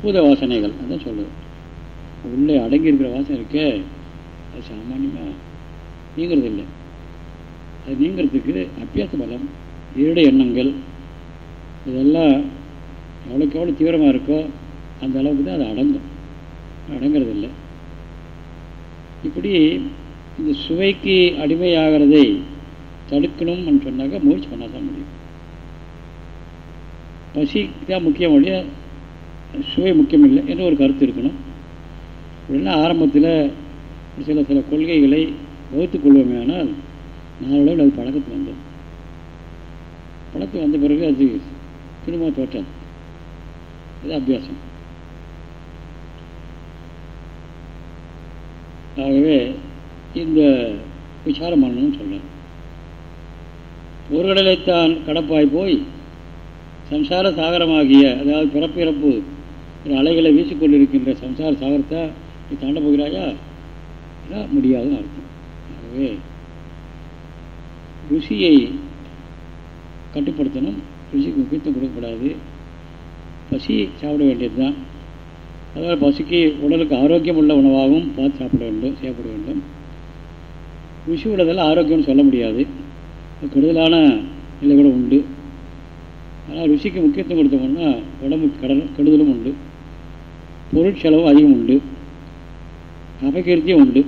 பூத வாசனைகள் அதான் சொல்லுது. உள்ளே அடங்கி இருக்கிற வாசனை இருக்கே அது சாமானியமாக நீங்கிறது இல்லை அது நீங்கிறதுக்கு அபியாச பலம் இருட எண்ணங்கள் இதெல்லாம் எவ்வளோக்கு எவ்வளோ தீவிரமாக இருக்கோ அந்த அளவுக்கு தான் அது அடங்கும். அடங்கிறது இல்லை இப்படி இந்த சுவைக்கு அடிமையாகிறதை தடுக்கணும்னு சொன்னாக்க முயற்சி பண்ணால் தான் முடியும். பசி தான் முக்கியம் ஒழிய சுவை முக்கியம் இல்லை என்று ஒரு கருத்து இருக்கணும். அப்படின்னா ஆரம்பத்தில் சில சில கொள்கைகளை வகுத்துக் கொள்வோமேனால் நாளளவில் அது பழக்கத்துக்கு வந்தது பழக்கம் வந்த பிறகு அது திரும்ப தோற்றாது. இது அபியாசம். ஆகவே இந்த விசாரம் பண்ணணும்னு சொல்ல ஒரு கடலைத்தான் கடப்பாய் போய் சம்சார சாகரமாகிய அதாவது பிறப்பிறப்பு அலைகளை வீசிக்கொண்டிருக்கின்ற சம்சார சாகரத்தை நீ தாண்ட போகிறாயா? முடியாதுன்னு அர்த்தம். ஆகவே ருசியை கட்டுப்படுத்தணும். ருசிக்கு முக்கியத்துவம் கொடுக்கக்கூடாது பசி சாப்பிட வேண்டியது தான் அதாவது பசிக்கு உடலுக்கு ஆரோக்கியம் உள்ள உணவாகவும் பார்த்து சாப்பிட வேண்டும் செய்யப்பட வேண்டும். ருசி உள்ளதெல்லாம் ஆரோக்கியம்னு சொல்ல முடியாது. கெடுதலான நிலை கூட உண்டு. ஆனால் ருசிக்கு முக்கியத்துவம் கொடுத்தோம்னா உடம்புக்கு கடல் கெடுதலும் உண்டு. பொருட்செலவும் அதிகம் உண்டு. அபகீர்த்தியும் உண்டு.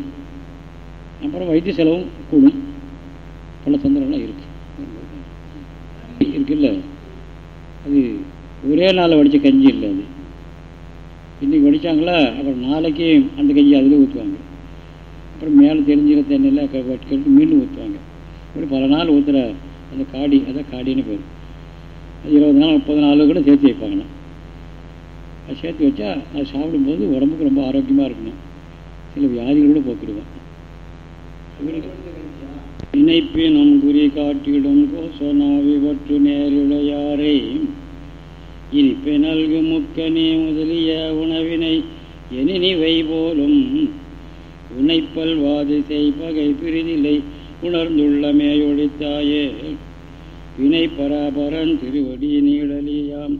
அப்புறம் வைத்திய செலவும் கூடும். பல தொந்தரவுலாம் இருக்குது இருக்குல்ல? அது ஒரே நாளில் வடித்த கஞ்சி இல்லை அது. இன்றைக்கி வடித்தாங்களா அப்புறம் நாளைக்கு அந்த கஞ்சி அதில் ஊற்றுவாங்க அப்புறம் மேலே தெரிஞ்சுக்கிற தண்ணியில் கட்டு மீண்டும் ஊற்றுவாங்க இப்படி பல நாள் ஊற்றுற அந்த காடி அதான் காடின்னு பேர். அது இருபது நாள் முப்பது நாள் கூட சேர்த்து வைப்பாங்கண்ணா அது சேர்த்து வச்சா அது சாப்பிடும்போது உடம்புக்கு ரொம்ப ஆரோக்கியமாக இருக்கணும். சில வியாதிகள் கூட நினைப்பினும் குறி காட்டிடும் கோசனாவி பற்று நேரிழையாரை. இனிப்பை நல்கு முக்கனே முதலிய உணவினை எனினிவை போலும் உனைப்பல் வாதி செய்பகை பிரிதிலை உணர்ந்துள்ளமேயொழித்தாயே வினை பராபரன் திருவடி நீடலியாம்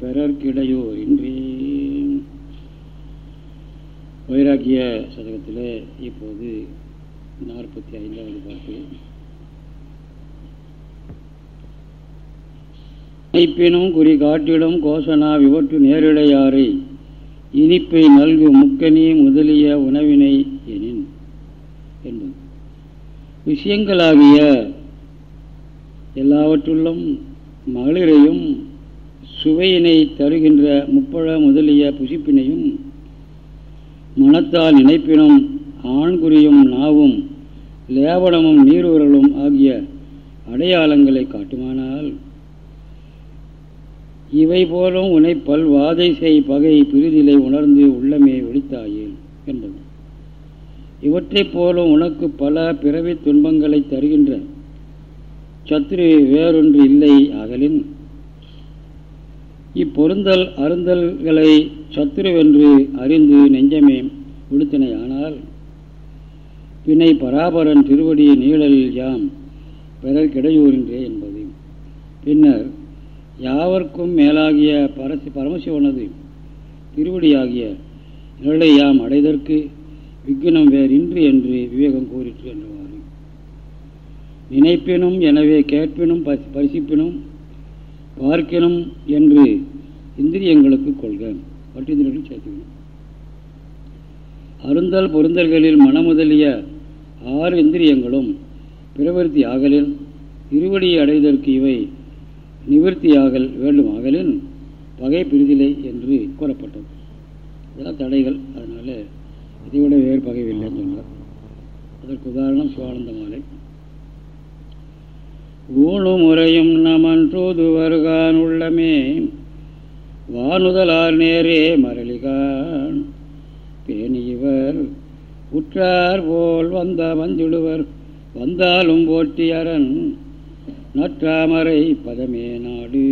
பிறர்க்கிடையோ இன்றி. வைராக்கிய சதகத்தில் இப்போது நாற்பத்தி ஐந்தாவது பாட்டு. இப்பினும் குறி காட்டிடும் கோசனா விவற்று நேரிடையாறை இனிப்பை நல்கு முக்கனி முதலிய உணவினை எனின் என்பது. விஷயங்களாகிய எல்லாவற்றுள்ளும் மகளிரையும் சுவையினை தருகின்ற முப்பழ முதலிய புசிப்பினையும் மனத்தால் நினைப்பினும் ஆண்குறியும் நாவும் லேவலமும் நீரூரலும் ஆகிய அடையாளங்களை காட்டுமானால் இவை போலும் உனை பல்வாதை செய் பகை பிரிதிலை உணர்ந்து உள்ளமே ஒழித்தாயேன் என்பது. இவற்றைப் போலும் உனக்கு பல பிறவி துன்பங்களை தருகின்ற சத்ரு வேறொன்று இல்லை அகலின் இப்பொருந்தல் அருந்தல்களை சத்துருவென்று அறிந்து நெஞ்சமே விடுத்தனையானால் பின்னை பராபரன் திருவடி நீழலில் யாம் பிறர் கிடையூரின்றே என்பது. பின்னர் யாவர்க்கும் மேலாகிய பரசி பரமசிவனது திருவடியாகிய நிழலை யாம் அடைதற்கு விக்னம் வேறின்றி என்று விவேகம் கூறிற்று என்றவாறு. நினைப்பினும் எனவே கேட்பினும் பசி பரிசிப்பினும் பார்க்கினும் என்று இந்திரியங்களுக்கு கொள்க. பட்டிந்திரர்கள் சேர்த்துக்கணும் அருந்தல் பொருந்தல்களில் மனமுதலிய ஆறு இந்திரியங்களும் பிரவருத்தி ஆகலின் திருவடியை அடைவதற்கு இவை நிவர்த்தியாகல் வேண்டும் ஆகலின் பகை பிரிதிலை என்று கூறப்பட்டது. இதெல்லாம் தடைகள். அதனால் இதை விட வேறு பகைவில்லைன்னு சொன்னார். அதற்கு உதாரணம் சுவானந்த மாலை. ஊழு முறையும் நமன் தூதுவர்கான் உள்ளமே. வானுதலார் நேரே மரளிகான். பேணியவர் உற்றார் போல் வந்த வந்துடுவர் வந்தாலும் போட்டியரன் நற்றாமரை பதமே நாடு.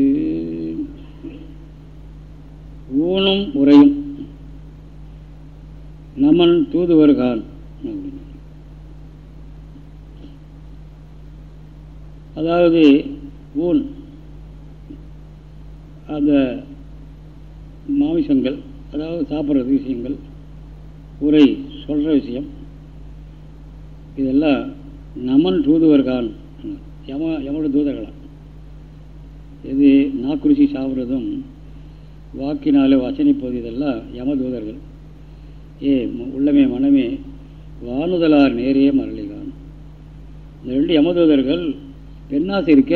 ஊனும் உரையும் நமன் தூதுவர்கான். அதாவது ஊன் அந்த மாமிசங்கள் அதாவது சாப்பிட்றது விஷயங்கள் உரை சொல்கிற விஷயம் இதெல்லாம் நமன் தூதுவர்கான். யம யமோட தூதர்களாம். இது நாக்குருசி சாப்பிட்றதும் வாக்கினாலே வசனிப்பது இதெல்லாம் யம தூதர்கள். ஏ உள்ளமே மனமே வானுதலார் நேரே மரளிகான். இந்த ரெண்டு யமதூதர்கள் பெண்ணாசை இருக்க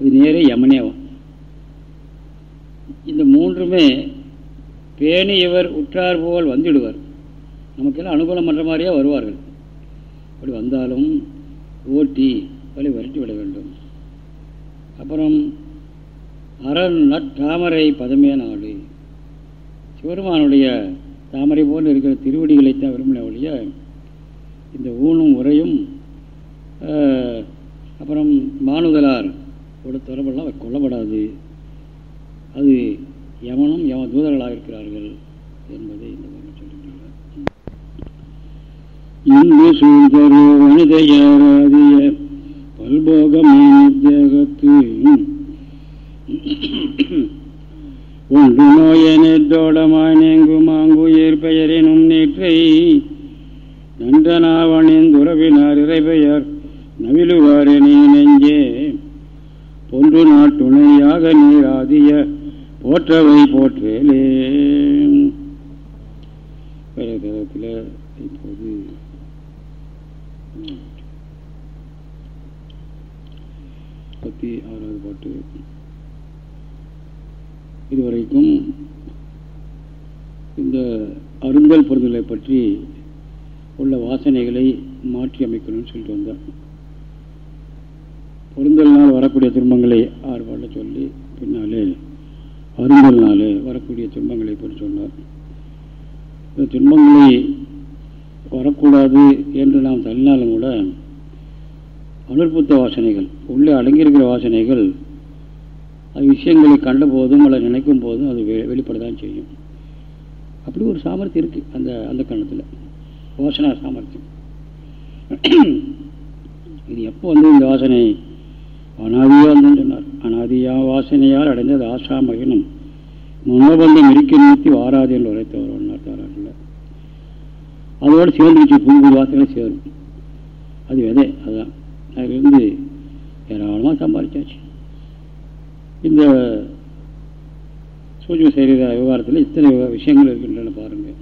இது நேரே யமனேவம் இந்த மூன்றுமே பேணி இவர் உற்றார் போல் வந்துடுவார் நமக்கெல்லாம் அனுகூலம் பண்ணுற மாதிரியே வருவார்கள். அப்படி வந்தாலும் ஓட்டி வழி வரட்டி விட வேண்டும். அப்புறம் அரண் தாமரை பதமே நாடு. சிவருமானுடைய தாமரை போல் இருக்கிற திருவடிகளைத்தான் விரும்பின ஒழிய இந்த ஊனும் உரையும் அப்புறம் மானுதலார் கூட தொடர்பெல்லாம் கொல்லப்படாது. அது யமனும் யம தூதர்களாக இருக்கிறார்கள் என்பதை இந்த சொல்லுகிறார் இந்து சூழ்தரு வனிதையாராதிய பல்போகமே தேகத்து ஒன்று நோயனோடமாய் நீங்குமாங்குயிர் பெயரினும் நீற்றை நன்றனாவனின் துறவினார் இறைபெயர் நவிலுவாறு நீ நெஞ்சே. பொன்று நாட்டுணையாக நீராதிய போற்றவை போற்றேலே. தரத்தில் இப்போது முப்பத்தி ஆறாவது பாட்டு. இதுவரைக்கும் இந்த அருந்தல் பொருள்களை பற்றி உள்ள வாசனைகளை மாற்றி அமைக்கணும்னு சொல்லிட்டு வந்தார் பொருந்தல்னால் வரக்கூடிய துன்பங்களை ஆறு சொல்லி பின்னாலே அருந்தல்னாலே வரக்கூடிய துன்பங்களை பற்றி சொன்னார். இந்த துன்பங்களை வரக்கூடாது என்று நாம் தள்ளினாலும் கூட அனுற்புத்த வாசனைகள் உள்ளே அடங்கியிருக்கிற வாசனைகள் அது விஷயங்களை கண்ட போதும் அல்லது நினைக்கும் போதும் அது வெ வெளிப்படதான் செய்யும். அப்படி ஒரு சாமர்த்தியம் இருக்குது அந்த அந்த கணத்தில் வாசனா சாமர்த்தியம். இது எப்போ வந்து இந்த வாசனை அனாதியால் தான் சொன்னார் அனாதியா வாசனையால் அடைந்தது ஆசா மகினம் முன்னபந்தம் இருக்க நிறுத்தி வாராது என்று உரைத்தவர் ஒன்றார் தாராட்டில் அதோடு சேர்ந்துச்சு புது புது வாசனை சேரும். அது விதை அதுதான் அதிலிருந்து ஏராளமாக சம்பாதிச்சாச்சு. இந்த சூழ்ச்சி சரீர விவகாரத்தில் இத்தனை விஷயங்கள் இருக்கின்றன பாருங்கள்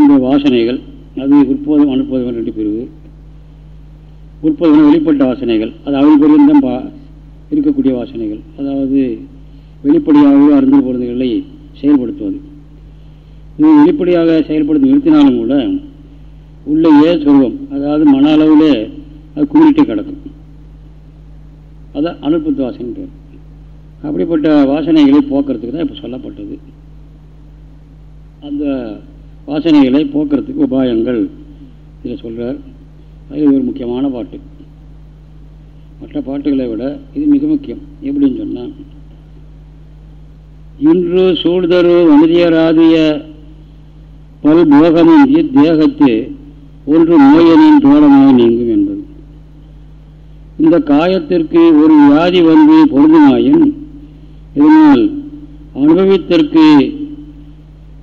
இந்த வாசனைகள் அது உற்போதம் அனுப்போதம் ரெண்டு பிரிவு. உற்போதம் வெளிப்பட்ட வாசனைகள். அது அவள் பா இருக்கக்கூடிய வாசனைகள். அதாவது வெளிப்படையாகவே அருந்து பொருந்துகளை செயல்படுத்துவது. இது வெளிப்படையாக செயல்படுத்தி நிறுத்தினாலும் கூட உள்ளேயே சொல்வம் அதாவது மன அளவில் அது குளிரிட்டே கிடக்கும். அதான் அனுற்பத்து வாசனை பேர். அப்படிப்பட்ட வாசனைகளை போக்குறதுக்கு தான் இப்போ சொல்லப்பட்டது. அந்த வாசனைகளை போக்குறதுக்கு உபாயங்கள் இதில் சொல்கிறார் அது ஒரு முக்கியமான பாட்டு. மற்ற பாட்டுகளை விட இது மிக முக்கியம். எப்படின்னு சொன்னால் இன்று சூழ்தரு வனிதியராதிய பல் போகமின்றி தேகத்து ஒன்று நோயனின் தோழமாக நீங்கும் என்பது. இந்த காயத்திற்கு ஒரு வியாதி வந்து பொருந்துமாயின் இதனால் அனுபவித்திற்கு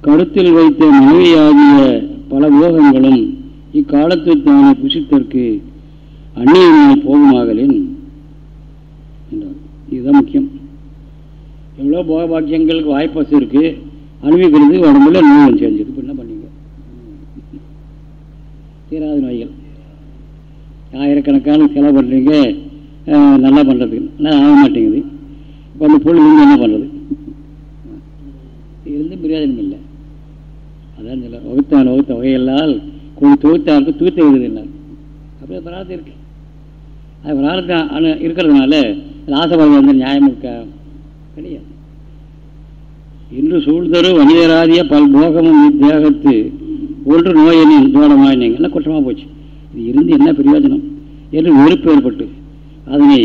கருத்தில் வைத்த மனைவியாகிய பல போகங்களும் இக்காலத்து தானே புசித்திற்கு அந்நியமாய் போகுமாகலின் என்றார். இதுதான் முக்கியம். எவ்வளோ போக பாக்கியங்களுக்கு வாய்ப்பசு இருக்கு. அனுபவிக்கிறது உடம்புல நோய்கள் சேர்ந்துது இப்போ என்ன பண்ணீங்க? தீராத நோய்கள். ஆயிரக்கணக்கான செலவு பண்ணுறீங்க நல்லா பண்ணுறதுக்கு நல்லா ஆக மாட்டேங்குது. இப்போ அந்த பொருள் இருந்து என்ன பண்ணுறது இருந்து பிரயோஜனம் இல்லை அதான் சொல்ல வகுத்தான் வகுத்த வகையெல்லாம் கொஞ்சம் தொகுத்தாருக்கு தூத்த எழுதுனார் அப்படியே பிரார்த்தம் இருக்கு. அது பிரார்த்தம் இருக்கிறதுனால ஆசைப்படுறது வந்து நியாயம் இருக்கா? கிடையாது. இன்று சூழ்ந்தரும் வணிகராதிய பல் போகமும் தேகத்து ஒன்று என்ன தோடமாயினீங்க எல்லாம் குற்றமாக போச்சு? இது இருந்து என்ன பிரயோஜனம்? என்று வெறுப்பு ஏற்பட்டு அதனை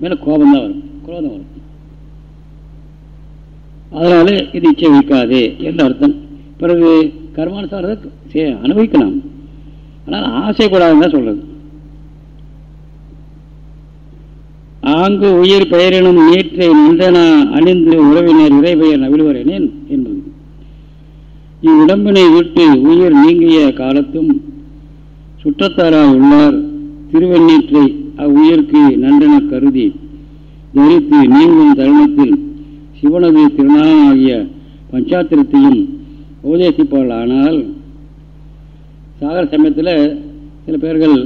மேலே கோபம்தான் வரும். குரோதம் வரும். அதனால இது இச்சை வைக்காதே என்று அர்த்தம். பிறகு கர்மானுசாரத்தை அனுபவிக்கலாம். ஆனால் ஆசைப்படாதுன்னு தான் சொல்றது. ஆங்கு உயிர் பெயரினும் நீற்றை நந்தன அணிந்து உறவினர் இறை பெயர் நவிழ்வரேனேன் என்பது. இவ்வுடம்பினை விட்டு உயிர் நீங்கிய காலத்தும் சுற்றத்தாரா உள்ளார். திருவண்ணீற்றை அவ்வுயிருக்கு நன்றென கருதி தரித்து நீங்கும் தருணத்தில் சிவனது திருநாளாகிய பஞ்சாத்திரத்தையும் உபதேசிப்பார்கள் ஆனால் சாகர சமயத்தில் சில பேர்கள்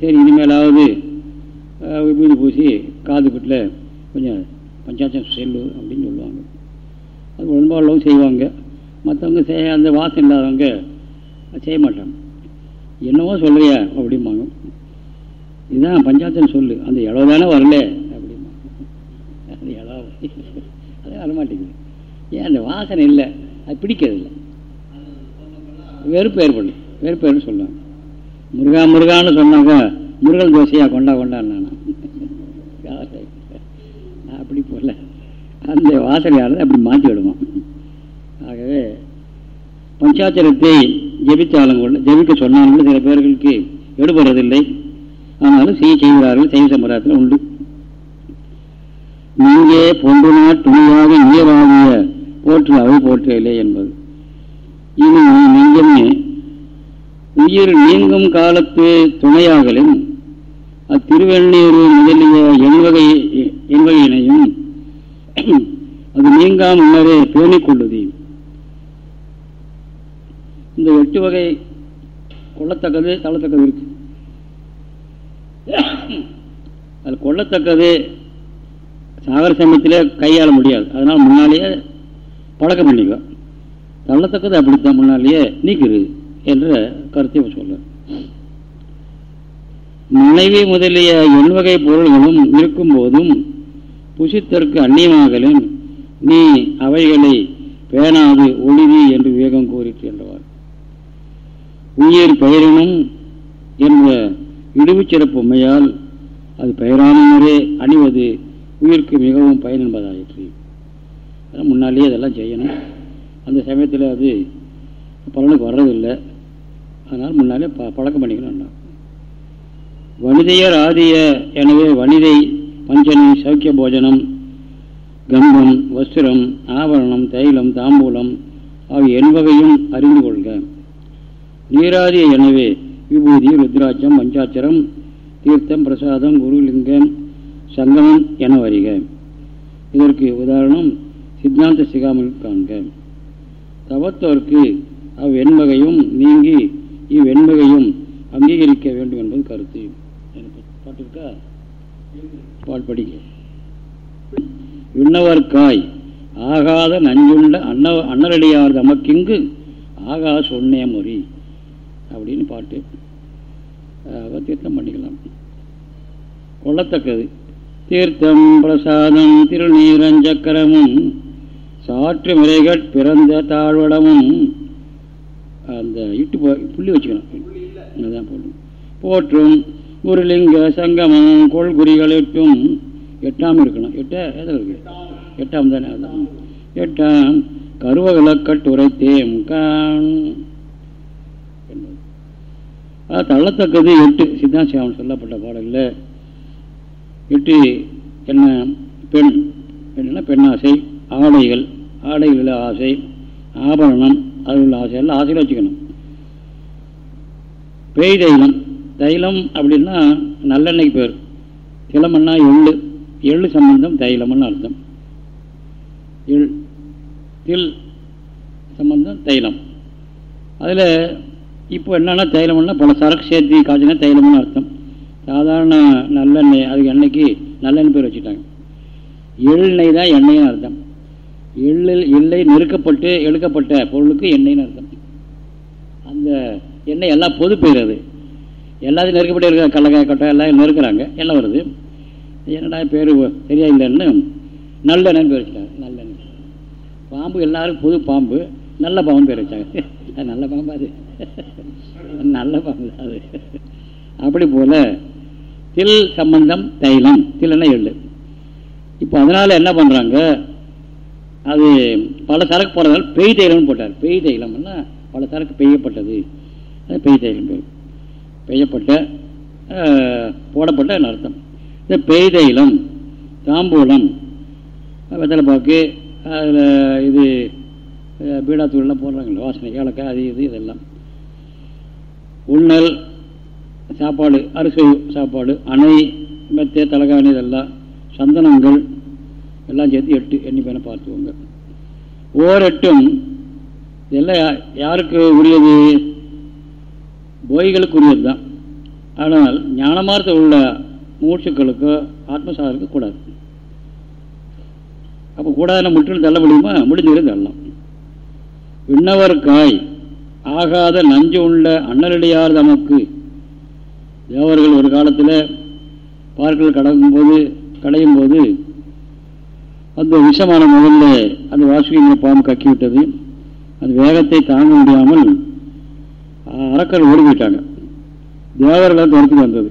சரி இனிமேலாவது விபூதி பூசி காது பிட்டில் கொஞ்சம் பஞ்சாட்சம் செல்லு அப்படின்னு சொல்லுவாங்க. அது உடம்பாளவும் செய்வாங்க. மற்றவங்க செய்ய அந்த வாசம் இல்லாதவங்க செய்ய மாட்டாங்க. என்னவோ சொல்கிறியா அப்படிம்பாங்க. இதுதான் பஞ்சாயத்துன்னு சொல்லு. அந்த இளவு தானே வரல. அப்படிம்பாங்க. அந்த இளவு அது வரமாட்டேங்குது. ஏன் அந்த வாசனை இல்லை. அது பிடிக்கிறது இல்லை வெறுப்பு ஏற்படும் வெறுப்பேர்னு சொல்லுவாங்க முருகா முருகான்னு சொன்னாங்க முருகன் தோசையா கொண்டா கொண்டாடினானா அப்படி போல. அந்த வாசனையானது அப்படி மாற்றி விடுவோம் ஆகவே பஞ்சாச்சரத்தை ஜெபித்தாலும் கூட ஜெபிக்க சொன்னாலும் சில பேர்களுக்கு எடுபடுறதில்லை. ஆனாலும் செய்ய செய்கிறார்கள் செய்ய சம்பிரதாயத்தில் உண்டு. நீங்கே பொன்றுனா துணியாக நீராகிய போற்று அவை போற்றவில்லை என்பது. இது நெஞ்சமே உயிர் நீங்கும் காலத்து துணையாகலும் அத்திருவெண்ணீர் முதலிய எண்வகை எண்வகையினையும் அது நீங்காம் உணரே பேணிக் இந்த எட்டு வகை கொள்ளத்தக்கது தள்ளத்தக்கது இருக்கு. அது கொள்ளத்தக்கது சாகர சமயத்தில் கையாள முடியாது. அதனால் முன்னாலேயே பழக்கம் பண்ணிக்கோ. தள்ளத்தக்கது அப்படித்தான் முன்னாலேயே நீக்குது என்ற கருத்தை சொல்ல மனைவி முதலிய எண்வகை பொருள்களும் இருக்கும் போதும் புசித்தற்கு அந்நியமாகலும் நீ அவைகளை பேணாது ஒளிவி என்று விவேகம் கூறிட்டு என்றவார். உயிர் பெயரினும் என்ற இடுவுச்சிறப்பு உண்மையால் அது பெயரானவரே அணிவது உயிருக்கு மிகவும் பயன் என்பதாயிற்று. முன்னாலேயே அதெல்லாம் செய்யணும். அந்த சமயத்தில் அது பலனுக்கு வர்றதில்லை. அதனால் முன்னாலே ப பழக்கம் பண்ணிக்கணும் வனிதையர் ஆதிய எனவே வனிதை பஞ்சனி சௌக்கிய போஜனம் கம்பம் வஸ்திரம் ஆபரணம் தைலம் தாம்பூலம் ஆகிய என்பவையும் அறிந்து கொள்க. நீராதிய எனவே விபூதி ருத்ராட்சம் பஞ்சாட்சரம் தீர்த்தம் பிரசாதம் குருலிங்கம் சங்கமம் என வருக. இதற்கு உதாரணம் சித்தாந்த சிகாமல் காண்க. தவத்தோர்க்கு அவ்வெண்வகையும் நீங்கி இவ்வெண்மையும் அங்கீகரிக்க வேண்டும் என்பது கருத்து. பாட்டிருக்கா பால் படிக்க விண்ணவர்காய். ஆகாத நஞ்சுண்ட அன்ன அன்னரடியார் தமக்கிங்கு? ஆகா சொன்னே மொழி. அப்படின்னு பாட்டு. தீர்த்தம் பண்ணிக்கலாம். கொள்ளத்தக்கது தீர்த்தம் பிரசாதம் திருநீரஞ்சக்கரமும் சாற்று முறைகள் பிறந்த தாழ்வடமும் அந்த இட்டு புள்ளி வச்சுக்கணும். அதுதான் போட்டு போற்றும் குருலிங்க சங்கமம் கொள்குறிகள் எட்டும். எட்டாம் இருக்கணும். எட்ட எதில் இருக்கு? எட்டாம் தானே அதான். எட்டாம் கருவகளை கட்டுரைத்தேம் கான் தள்ளத்தக்கது எட்டு. சித்தாசியாமன் சொல்லப்பட்ட பாடலில் எட்டு என்ன? பெண். என்னென்னா பெண்ணாசை ஆடைகள். ஆடைகளில் ஆசை ஆபரணம் அது உள்ள ஆசை எல்லாம் ஆசையில் வச்சுக்கணும். பெய் தைலம். தைலம் அப்படின்னா நல்லெண்ணெய்க்கு பேர். திலமன்னா எள்ளு. எள்ளு சம்பந்தம் தைலம்னு அர்த்தம். எள் தில் சம்பந்தம் தைலம். அதில் இப்போ என்னென்னா தைலம்னா பல சரக்கு சேர்த்து காய்ச்சினா தைலம்னு அர்த்தம். சாதாரண நல்லெண்ணெய் அதுக்கு எண்ணெய்க்கு நல்லெண்ணெய் பேர் வச்சுட்டாங்க. எண்ணெய் தான் எண்ணெய்னு அர்த்தம். எள்ளில் எள்ளை நெருக்கப்பட்டு எடுக்கப்பட்ட பொருளுக்கு எண்ணெய்னு அர்த்தம். அந்த எண்ணெய் எல்லாம் பொது பெயர் அது. எல்லாத்தையும் நெருக்கப்பட்டு இருக்கிற கடலக்காய் கொட்டை எல்லாம் நெருக்கிறாங்க. எல்லாம் வருது. என்னடா பேர் சரியா இல்லைன்னு நல்லெண்ணெய்னு பேர் வச்சுட்டாங்க. நல்லெண்ணெய். பாம்பு எல்லாரும் புது பாம்பு. நல்ல பாம்பு பேர் வச்சாங்க. அது நல்ல பாம்பு அது. நல்ல பாம்பு அது. அப்படி போல தில் சம்பந்தம் தைலம். தில்னா எள்ளு. இப்போ அதனால் என்ன பண்ணுறாங்க அது பல சரக்கு போடுறதால பெய் தைலம்னு போட்டார். பெய் தைலம்னா பல சரக்கு பெய்யப்பட்டது. அது பெய் தைலம் பெய். பெய்யப்பட்ட போடப்பட்ட அர்த்தம்? இந்த பெய்தைலம் தாம்பூலம் வெத்தலைப்பாக்கு அதில் இது பீடாத்தூள்லாம் போடுறாங்களே வாசனை ஏலக்காய் அது இது இதெல்லாம். உண்ணல் சாப்பாடு அரிசி சாப்பாடு அணை மெத்தை தலகாணி இதெல்லாம் சந்தனங்கள் எல்லாம் சேர்த்து எட்டு எண்ணி பேனை பார்த்துக்கோங்க. ஓர் எட்டும் இதெல்லாம் யாருக்கு உரியது? போய்களுக்கு உரியது தான். ஆனால் ஞானமார்த்த உள்ள மூச்சுக்களுக்கு ஆத்மசாதனுக்கு கூடாது. அப்போ கூடாதுன்னு முற்றிலும் தள்ள முடியுமா? முடிஞ்சவரையும் தள்ளலாம். விண்ணவர் காய் ஆகாத நஞ்சு உள்ள அண்ணலடியார் தமக்கு. தேவர்கள் ஒரு காலத்தில் பார்க்கல் கடக்கும் போது கடையும் போது அந்த விஷமான முதல்ல அந்த வாசுகின்ற பாம்பு கக்கிவிட்டது. அந்த வேகத்தை தாங்க முடியாமல் அறக்கர் ஓடி போயிட்டாங்க தேவர்கள் துரத்துக்கு வந்தது.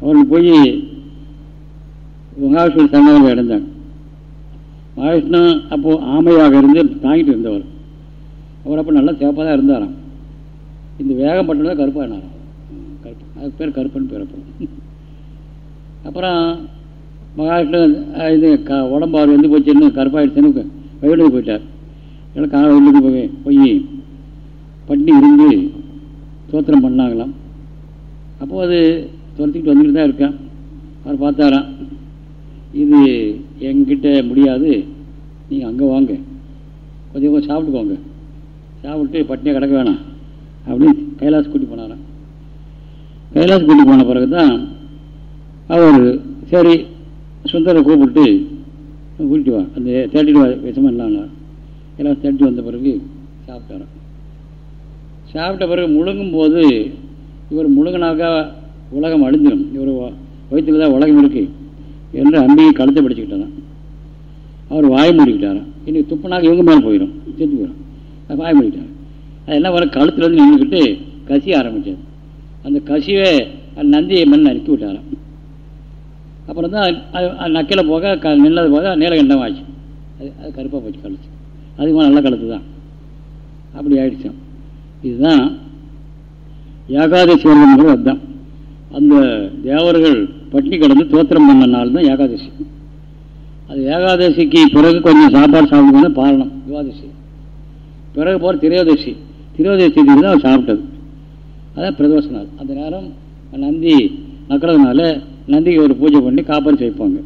அவர்கள் போய் மகாவிஷ்ணு சங்கத்தில் அடைந்தாங்க மகாவிஷ்ணு அப்போது ஆமையாக இருந்து தாங்கிட்டு இருந்தவர். அவர் அப்போ நல்லா சேப்பாக தான் இருந்தாராம். இந்த வேகம் பட்டதான் கருப்பாக என்னாராம். கருப்பு அதுக்கு பேர் கருப்பன் பேரப்படும் அப்புறம் மகாவிஷ்ணு இது க அவர் வந்து போச்சுன்னு கருப்பாயிடுச்சுன்னு வயலுக்கு போயிட்டார். எல்லாம் கால வயலுக்கு போய் போய் பட்டி இருந்து தோத்திரம் பண்ணாங்களாம். அப்போது அது துரத்திக்கிட்டு வந்துக்கிட்டு தான் இருக்கேன். அவர் பார்த்தாராம் இது எங்கிட்ட முடியாது. நீங்கள் அங்கே வாங்க. கொஞ்சம் கொஞ்சம் சாப்பிட்டுக்கோங்க. சாப்பிட்டு பட்டினியாக கிடக்க வேணாம். அப்படின்னு கைலாஸ் கூட்டி போனாராம். கைலாஸ் கூட்டி போன பிறகு தான் அவர் சரி சுந்தரை கூப்பிட்டு கூட்டிட்டு வா. அந்த தேட்டிட்டு வா விஷமா இல்லாங்க எல்லாம் தேட்டி வந்த பிறகு சாப்பிட்டாராம். சாப்பிட்ட பிறகு முழுங்கும் போது இவர் முழுங்கினாக்கா உலகம் அழிஞ்சிடும் இவர் வயிற்றில் தான் உலகம் இருக்குது என்று அம்பியை கழுத்தை பிடிச்சிக்கிட்டாராம். அவர் வாய் மூடிக்கிட்டாராம். இன்னைக்கு துப்புனாக்க இவங்க மேலே போயிடும் செத்து போயிடும் அது வாய் மூடிக்கிட்டார் அது வர கழுத்தில் கழுத்துலேருந்து நின்றுக்கிட்டு கசிய ஆரம்பித்தார் அந்த கசிவை நந்தியை மண் நறுக்கி விட்டாராம். அப்புறம் தான் அது நக்கில் போக க நின்னது போக நீலகண்டம் ஆச்சு. அது அது கருப்பாக போச்சு கழுத்து. அதுக்கு நல்ல கழுத்து தான். அப்படி ஆயிடுச்சான் இதுதான் ஏகாதசி வருடங்கிறது அதுதான் அந்த தேவர்கள் பட்டினி கிடந்து தோத்திரம் பண்ண நாள் தான் ஏகாதசி. அது ஏகாதசிக்கு பிறகு கொஞ்சம் சாப்பாடு சாப்பிட்டு பாரணம் துவாதசி பிறகு போகிற திரையோதசி. திரையோதசி தான் அவர் சாப்பிட்டது. அதான் பிரதோஷ நாள். அந்த நேரம் நந்தி நக்கிறதுனால நந்திக்கு ஒரு பூஜை பண்ணி காப்பறி வைப்பாங்க.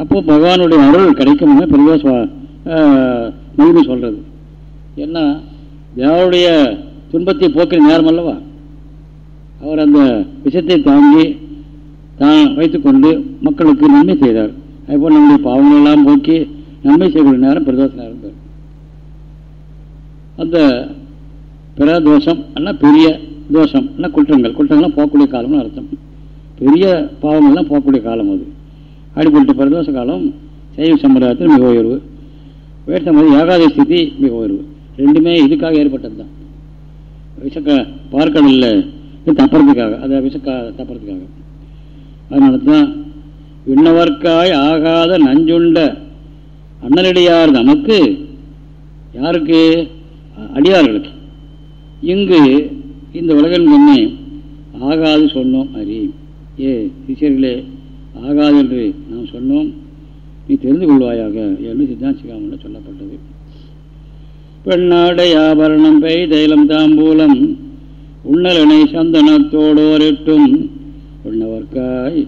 அப்போது பகவானுடைய அருள் கிடைக்கும்னு பிரதோஷ மகிமை சொல்கிறது ஏன்னா தேவருடைய துன்பத்தை போக்கிற நேரம் அல்லவா? அவர் அந்த விஷத்தை தாங்கி தான் வைத்துக்கொண்டு மக்களுக்கு நன்மை செய்தார். அதுபோல் நம்முடைய பாவங்களெல்லாம் போக்கி நன்மை செய்யக்கூடிய நேரம் பிரதோஷ நேரம் பேர் அந்த பிரதோஷம் அண்ணா பெரிய தோஷம் அண்ணா குற்றங்கள். குற்றங்கள்லாம் போகக்கூடிய காலம்னு அர்த்தம். பெரிய பாவங்கள்லாம் போகக்கூடிய காலம் அது. அடிப்பட்ட பிரதோஷ காலம் சைவ சம்பிரதாயத்தில் மிக உயர்வு. வேறு சம்பந்தம் ஏகாதசி ஸ்திதி மிக உயர்வு. ரெண்டுமே இதுக்காக ஏற்பட்டது தான் விஷக்க பார்க்கடலில் தப்புறதுக்காக அதை விஷக்கா தப்புறதுக்காக. அதனால தான் விண்ணவர்க்காய் ஆகாத நஞ்சுண்ட அண்ணலடியார் நமக்கு யாருக்கு? அடியார்களுக்கு. இங்கு இந்த உலகின் முன்னே ஆகாது சொன்னோம் அறியும் ஏ சிஷியர்களே ஆகாது என்று நாம் சொன்னோம். நீ தெரிந்து கொள்வாயாக என்று சித்தாந்திகாமல் சொல்லப்பட்டது. பெண்ணாடை ஆபரணம் பெய் தைலம் தாம்பூலம் உண்ணலனை சந்தனத்தோடோரிட்டும் உண்ணவர்க்காய்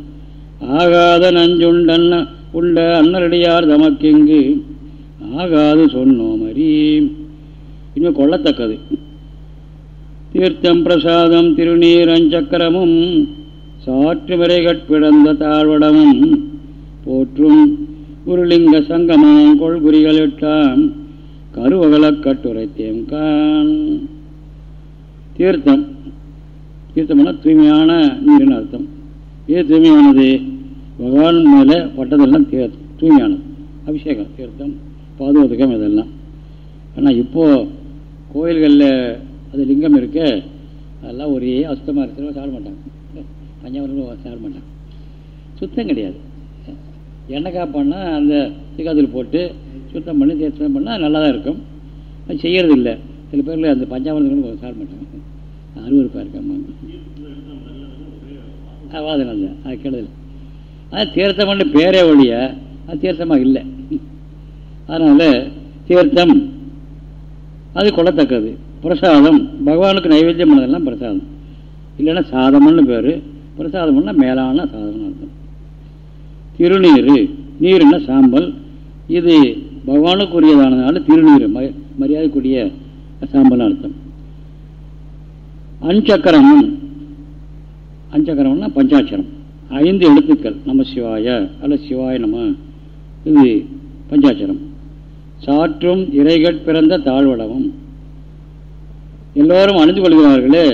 ஆகாத நஞ்சுண்டன்ன உண்ட அன்னரடியார் தமக்கெங்கு? ஆகாது சொன்னோம் அறியும் இன்னும் கொள்ளத்தக்கது. தீர்த்தம் பிரசாதம் திருநீரஞ்சக்கரமும் சாற்று விரைகட்பிடந்த தாழ்வடமும் போற்றும் குருலிங்க சங்கமான் கொள்குறிகளிட்டான் கருவகலக் கட்டுரைத்தேம் கான். தீர்த்தம். தீர்த்தம்னா தூய்மையான நீரின் அர்த்தம். இது தூய்மையானது? பகவான் மேலே பட்டதெல்லாம் தீ தூய்மையானது. அபிஷேகம் தீர்த்தம் பாதுகாத்துக்கம் இதெல்லாம். ஆனால் இப்போது கோயில்களில் அது லிங்கம் இருக்க அதெல்லாம் ஒரே அசுத்தமாக இருக்கிறவங்க சாட மாட்டாங்க. பஞ்சாமிரம் சாட மாட்டாங்க. சுத்தம் கிடையாது. எண்ணெய் காப்பான்னா அந்த சிகாத்தில் போட்டு சுத்தம் பண்ணி சுத்தம் பண்ணால் நல்லா தான் இருக்கும். அது செய்கிறது இல்லை சில பேரில் அந்த பஞ்சாமிரத்துக்கு சாட மாட்டாங்க. அருவறுப்பாக இருக்காம வாதம் அது கெடுதல். அது தீர்த்தம்னு பேரே ஒழிய அது தீர்த்தமாக இல்லை. அதனால் தீர்த்தம் அது கொள்ளத்தக்கது. பிரசாதம் பகவானுக்கு நைவேத்தியம் பண்ணதெல்லாம் பிரசாதம். இல்லைன்னா சாதம்னு பேர் பிரசாதம்னா மேலான சாதனம் அர்த்தம். திருநீர் நீர்னா சாம்பல். இது பகவானுக்குரியதானதுனால திருநீர் மரியாதைக்குரிய சாம்பல் அர்த்தம். அஞ்சக்கரம் அஞ்சக்கரம்னா பஞ்சாட்சரம். ஐந்து எழுத்துக்கள் நம்ம சிவாய அல்ல சிவாய நம்ம இது பஞ்சாட்சரம். சாற்றும் இறைகட் பிறந்த தாழ்வடமும் எல்லோரும் அணிந்து கொள்கிறார்களே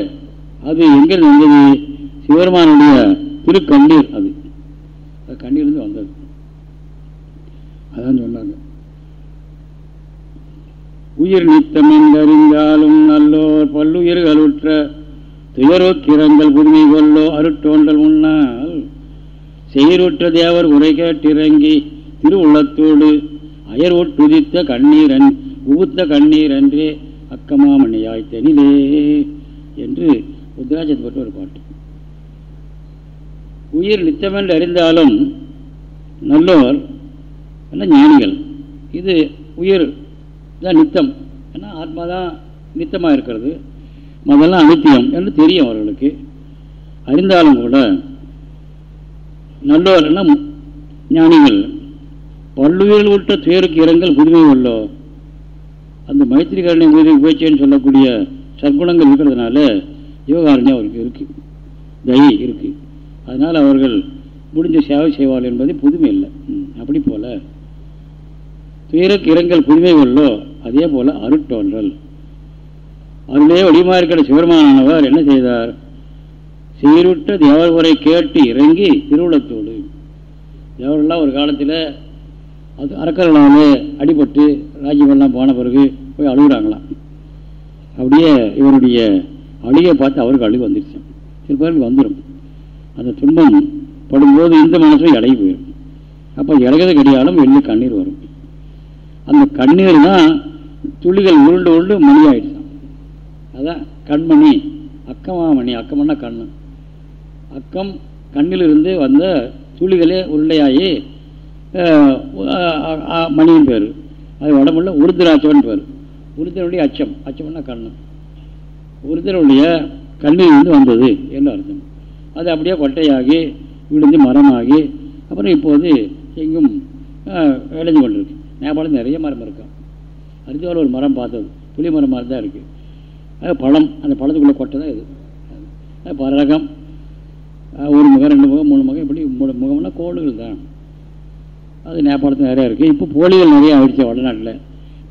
அது எங்கிருந்து வந்தது? சிவருமானுடைய திருக்கண்ணீர் அது. கண்ணீர்ந்து வந்தது. அதான் சொன்னாங்க. உயிர் நித்தம் என்றறிந்தாலும் நல்லோர் பல்லுயிர்களுற்ற துயரோக்கிரங்கள் புதுமை கொள்ளோ அருட்டோன்றல் முன்னால் செயலுற்ற தேவர் உரை கேட்டிறங்கி திருவுள்ளத்தோடு அயர் ஒட்டுதித்த கண்ணீரன் உகுத்த கண்ணீர் என்றே அக்கமாமணியாய் தெனிலே என்று உத்ராஜத்தை பற்றி ஒரு பாட்டு. உயிர் நித்தமென்று அறிந்தாலும் நல்லோர் என்ன ஞானிகள். இது உயிர் தான் நித்தம். ஏன்னா ஆத்மா தான் நித்தமாக இருக்கிறது. மதெல்லாம் அனித்தியம் என்று தெரியும் அவர்களுக்கு. அறிந்தாலும் கூட நல்லோர் என்ன ஞானிகள். பல்லுயிரில் விட்ட துயருக்கு இரங்கல் புதுமை உள்ளோ அந்த மைத்திரிகரணை உபேட்சைன்னு சொல்லக்கூடிய சற்குணங்கள் இருக்கிறதுனால யோகாரண்யம் அவருக்கு இருக்குது தயை இருக்குது அதனால் அவர்கள் முடிஞ்ச சேவை செய்வார்கள் என்பது புதுமை இல்லை. அப்படி போல. துயருக்கு இரங்கல் புதுமை உள்ளோ அதே போல அருட்டோன்றல். அதிலே வடிவமாக இருக்கிற சிவருமானவர் என்ன செய்தார்? சீருட்ட தேவர்வரை கேட்டு இறங்கி திருவுளத்தோடு. தேவரெல்லாம் ஒரு காலத்தில் அது அரக்கர்களாலே அடிபட்டு ராஜ்யமெல்லாம் போன பிறகு போய் அழுகுறாங்களாம். அப்படியே இவருடைய அழுகை பார்த்து அவருக்கு அழுகு வந்துருச்சு. சில பேருக்கு வந்துடும் அந்த துன்பம் படும்போது இந்த மனசும் இலகி போயிடும் அப்போ இறகுது கடியாலும் வெளியே கண்ணீர் வரும். அந்த கண்ணீர் தான் துளிகள் உருண்டு உருண்டு மணியாயிடுச்சு. அதான் கண்மணி அக்கமாமணி அக்கமன்னா கண்ணு. அக்கம் கண்ணிலிருந்து வந்த துளிகளே உருண்டையாகி மணியின் பேர். அது உடம்புல உருதிராச்சவன் பேர். உருதனுடைய அச்சம். அச்சம்னா கண்ணு. உருதனுடைய கண்ணீர் வந்து வந்தது என்று அர்த்தம். அது அப்படியே கொட்டையாகி விழுந்து மரமாகி அப்புறம் இப்போது எங்கும் விளைஞ்சு கொண்டிருக்கு. நேபாளம் நிறைய மரம் இருக்கும் அரிஜாவில் ஒரு மரம் பார்த்தது. புளி மரம் மாதிரி தான் இருக்குது அது பழம். அந்த பழத்துக்குள்ளே கொட்டை தான் இது. அது பல ரகம் ஒரு முகம் ரெண்டு முகம் மூணு முகம் இப்படி மூணு முகம்னா கோடுகள் தான். அது நேபாளத்தில் நிறையா இருக்குது இப்போ போலிகள் நிறையா ஆயிடுச்சு வடநாட்டில்.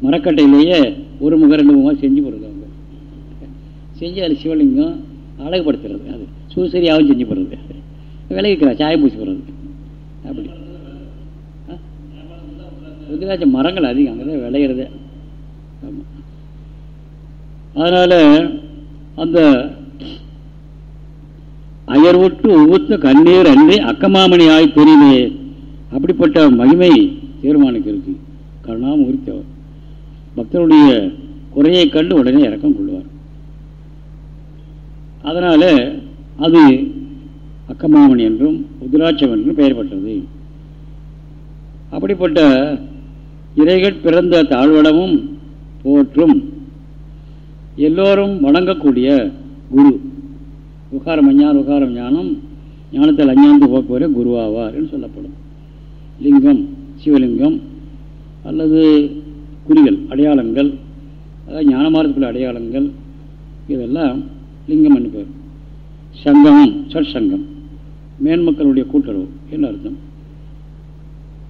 மரக்கட்டையிலேயே ஒரு முகம் ரெண்டு முகம் செஞ்சு போடுறது அவங்க செஞ்சு அது சிவலிங்கம் அழகுபடுத்துறது. அது சூசரியாகவும் செஞ்சு போடுறது. விளைவிக்கிறா சாயம் பூசி போடுறது. அப்படி. ருத்ராட்ச மரங்கள் அதிகம் அங்கே தான் விளையிறது. ஆமாம் அதனால் அந்த அயர்வுட்டு ஒவ்வொத்த கண்ணீர் அன்றி அக்கமாமணி ஆய் தெரியுது அப்படிப்பட்ட மகிமை தீர்மானிக்கு இருக்கு. கருணாமூர்த்தி அவர் பக்தருடைய குறையை கண்டு உடனே இறக்கம் கொள்வார். அதனால அது அக்கமாமணி என்றும் உத்ராட்சம் என்றும் பெயர் பெற்றது அப்படிப்பட்ட இறைகள் பிறந்த தாழ்வடமும் போற்றும் எல்லோரும் வணங்கக்கூடிய குரு. உகாரம் அஞ்ஞான் உகாரம் ஞானம் ஞானத்தில் அஞ்ஞானத்து போக்குவரே குருவாவார் என்று சொல்லப்படும். லிங்கம் சிவலிங்கம் அல்லது குறிகள் அடையாளங்கள் அதாவது ஞானமாரத்துக்குள்ள அடையாளங்கள் இதெல்லாம் லிங்கம் என்று பேர் சங்கமம் சற்சங்கம் மேன்மக்களுடைய கூட்டுறவு. என்று அர்த்தம்?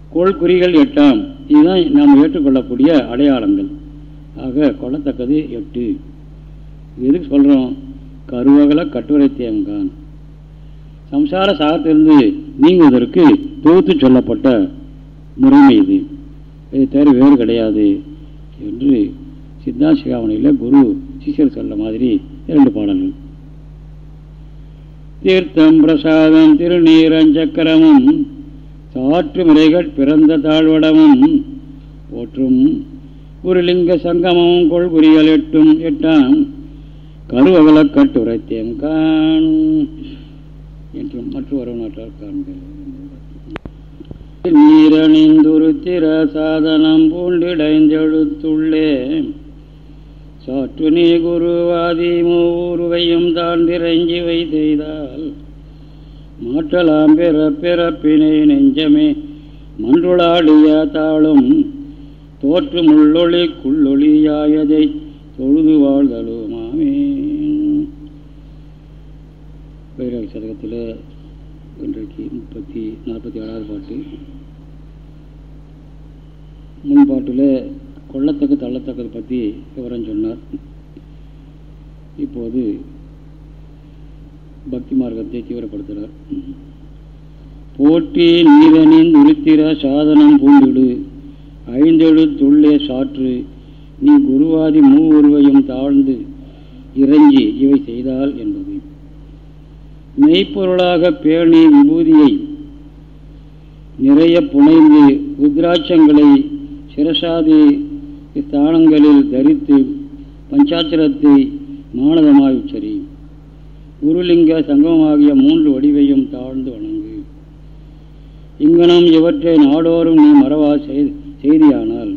கோள் குறிகள் எட்டாம். இதுதான் நாம் ஏற்றுக்கொள்ளக்கூடிய அடையாளங்கள். ஆக கொள்ளத்தக்கது எட்டு. எதுக்கு சொல்கிறோம் கருவகல கட்டுரை தேங்கான். சம்சார சாகத்திலிருந்து நீங்குவதற்கு தொகுத்து சொல்லப்பட்ட முறைமை இது. இதை தவிர வேறு கிடையாது என்று சித்தா சிகாமணியில் குரு சிஷியர் சொல்ல மாதிரி இரண்டு பாடல்கள். தீர்த்தம் பிரசாதம் திருநீரஞ்சக்கரமும் சாற்று முறைகள் பிறந்த தாழ்வடமும் போற்றும் குருலிங்க சங்கமமும் கொள்குறிகள் எட்டும் எட்டாம் கருவகல கட்டுரைத்தேம் காணும் என்றும் மற்றொரு நாட்டார் காண்க நீரணிந்துருத்திர சாதனம் பூண்டிடைந்தெழுத்துள்ளே. சாற்று நீ குருவாதி மூருவையும் தாண்டிறங்கி வைத்தெய்தால் மாற்றலாம் பிற பிறப்பினை நெஞ்சமே. மன்றுளாடிய தாளும் தோற்று முள்ளொளி குள்ளொளியாயதை தொழுது வாழ்தலுமாமே வைராக சதகத்தில் இன்றைக்கு முப்பத்தி நாற்பத்தி ஏழாவது பாட்டு. முன்பாட்டில் கொள்ளத்தக்க தள்ளத்தக்கது பற்றி விவரம் சொன்னார். இப்போது பக்தி மார்க்கத்தை தீவிரப்படுத்துகிறார் போற்றி நீதனின் உருத்திர சாதனம் பூண்டிடு. ஐந்தெழுத்துள்ளே சாற்று. நீ குருவாதி மூ உருவையும் தாழ்ந்து இறங்கி இவை செய்தால் என்பது. மெய்ப்பொருளாக பேணி விபூதியை நிறைய புனைந்து ருத்ராட்சங்களை சிரசாதி இத்தாளங்களில் தரித்து பஞ்சாத்திரத்தை மானதமாய் உச்சரி. குருலிங்க சங்கமமாகிய மூன்று வடிவையும் தாழ்ந்து வணங்கு. இங்கனம் இவற்றை நாடோறும் நீ மறவா செய்தியானால்.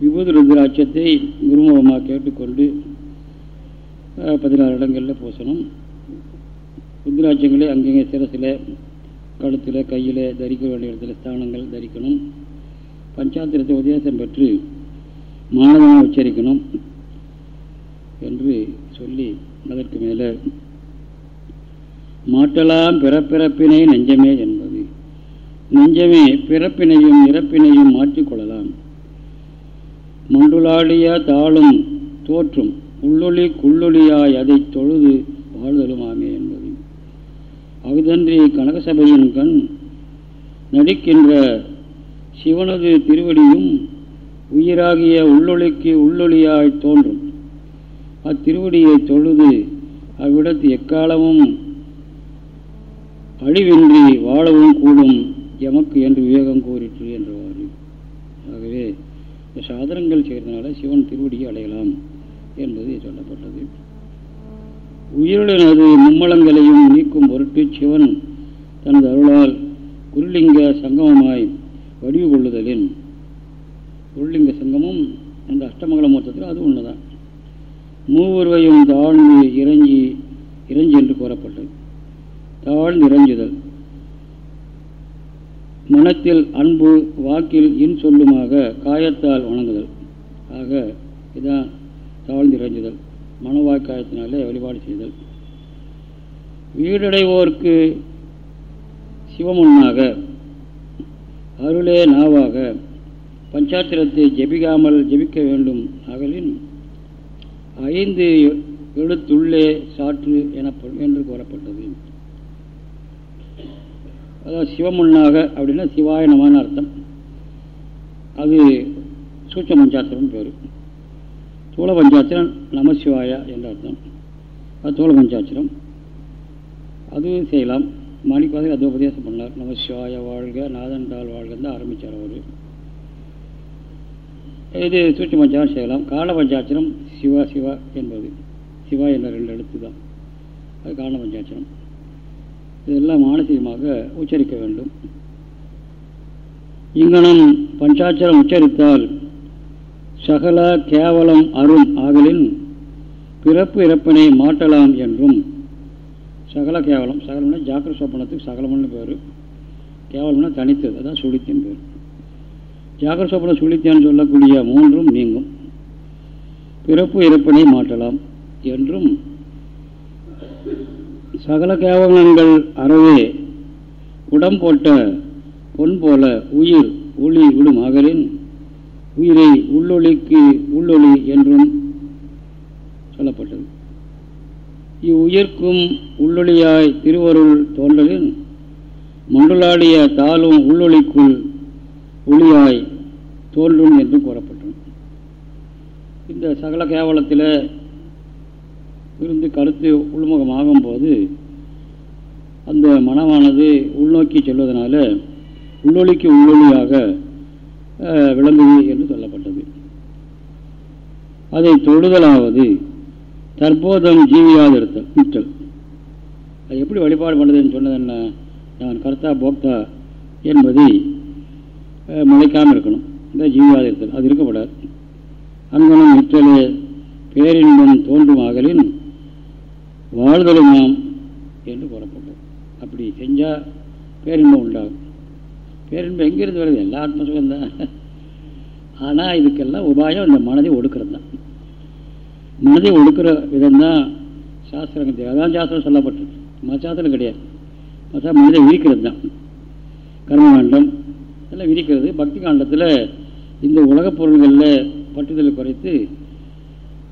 விபூதி ருத்ராட்சத்தை குருமுகமாக கேட்டுக்கொண்டு பதினாறு இடங்களில் பூசணும். ருத்ராட்சங்களை அங்கங்கே சிரசில் கழுத்தில் கையில் தரிக்க வேண்டிய இடத்துல ஸ்தானங்கள் தரிக்கணும். பஞ்சாத்திரத்தை உபதேசம் பெற்று மாணவனாக உச்சரிக்கணும் என்று சொல்லி அதற்கு மேலே மாற்றலாம் பிறப்பிறப்பினை நெஞ்சமே என்பது. நெஞ்சமே பிறப்பினையும் இறப்பினையும் மாற்றிக்கொள்ளலாம் மண்டுளாடிய தாளும் தோற்றும் உள்ளொளி குள்ளொளியாய் அதை தொழுது வாழ்தலுமாமே என்பது. அவிதன்றி கனகசபையின் கண் நடிக்கின்ற சிவனது திருவடியும் உயிராகிய உள்ளொளிக்கு உள்ளொளியாய் தோன்றும். அத்திருவடியை தொழுது அவ்விடத்து எக்காலமும் அழிவின்றி வாழவும் கூடும் எமக்கு என்று விவேகம் கூறிற்று என்றவாறு. ஆகவே இந்த சாதனங்கள் செய்கிறதுனால சிவன் திருவடியை அடையலாம் என்பது சொல்லப்பட்டது. உயிருடனது மும்மலங்களையும் நீக்கும் பொருட்டு சிவன் தனது அருளால் குருலிங்க சங்கமமாய் வடிவு கொள்ளுதலின் குருலிங்க சங்கமும் அந்த அஷ்டமங்கல மொத்தத்தில் அது ஒன்றுதான் மூவருவையும் தாழ்ந்து இறஞ்சி இறஞ்சி என்று கூறப்பட்டது. தாழ்ந்து இறஞ்சுதல் மனத்தில் அன்பு வாக்கில் இன் சொல்லுமாக காயத்தால் வணங்குதல். ஆக இதான் தாழ்ந்து இறஞ்சுதல் மனவாக்காயத்தினாலே வழிபாடு செய்தல். வீடடைவோர்க்கு சிவமுன்னாக அருளே நாவாக. பஞ்சாத்திரத்தை ஜெபிக்காமல் ஜெபிக்க வேண்டும் அகலின் ஐந்து எழுத்துள்ளே சாற்று எனப்படும் என்று கூறப்பட்டது. அதாவது சிவமுன்னாக அப்படின்னா சிவாயனமான அர்த்தம். அது சூச்ச பஞ்சாத்திரம் பேர். தூள பஞ்சாத்திரம் நமசிவாயா என்ற அர்த்தம். அது தூள பஞ்சாத்திரம். அது செய்யலாம். மணிப்பாதை அது உபதேசம் பண்ணார். நமசிவாய வாழ்க நாதன்டால் வாழ்க தான் ஆரம்பித்தார் அவர். இது சூட்சி பஞ்சாரம் செய்யலாம். கால பஞ்சாட்சரம் சிவா சிவா என்பது. சிவா என்ற ரெண்டு எழுத்து தான். அது காரண பஞ்சாட்சரம் இதெல்லாம் மானசீகமாக உச்சரிக்க வேண்டும். இங்கனம் பஞ்சாட்சரம் உச்சரித்தால் சகல கேவலம் அருண் ஆகலின் பிறப்பு இறப்பினை மாட்டலாம் என்றும் சகல கேவலம் சகலம்னா ஜாக்கிர சொப்பனத்துக்கு சகலம்னு பேர். கேவலம்னா தனித்தது அதான் சுழித்தின் பேர். ஜாகர சொப்பன சுழித்தியான் சொல்லக்கூடிய மூன்றும் நீங்கும். பிறப்பு இறப்பினை மாற்றலாம் என்றும் சகல கேவலங்கள் அறவே உடம் போட்ட பொன் போல உயிர் ஒளி விடும் அகலின் உயிரை உள்ளொளிக்கு உள்ளொளி என்றும் சொல்லப்பட்டது. இவ்வுயிர்க்கும் உள்ளொளியாய் திருவருள் தோன்றலின் மண்டலாடிய தாளும் உள்ளொளிக்குள் ஒளியாய் தோன்றும் என்று கூறப்பட்டன இந்த சகல கேவலத்தில் இருந்து கருத்து உள்முகமாகும் போது அந்த மனமானது உள்நோக்கி செல்வதனால உள்ளொளிக்கு உள்ளொளியாக விளங்குது என்று சொல்லப்பட்டது. அதை தொழுதலாவது தற்போதம் ஜீவியாது இருத்தல் அது எப்படி வழிபாடு பண்ணுறதுன்னு சொன்னது என்ன நான் கர்த்தா போக்தா என்பதை முளைக்காமல் இருக்கணும். இந்த ஜீவாதிரத்தில் அது இருக்கப்படாது. அங்கனம் நிற்றலே பேரின்பம் தோன்றும் அகலின் வாழ்தலும் வாழ்தலுமாம் என்று கூறப்பட்டது. அப்படி செஞ்சால் பேரின்பம் உண்டாகும். பேரின்பம் எங்கேருந்து வருது? எல்லா ஆத்மசுகம்தான் ஆனால் இதுக்கெல்லாம் உபாயம் இந்த மனதை ஒடுக்கிறது தான் மனதை ஒடுக்கிற விதம் தான் சாஸ்திரங்கள் அதான் சாஸ்திரம் சொல்லப்பட்டிருக்கு மசாஸ்திரம் கிடையாது. மசா மனதை விரிக்கிறது தான் கர்மகாண்டம் இதெல்லாம் விரிக்கிறது பக்தி காண்டத்தில் இந்த உலகப் பொருள்களில் பட்டுதலை குறைத்து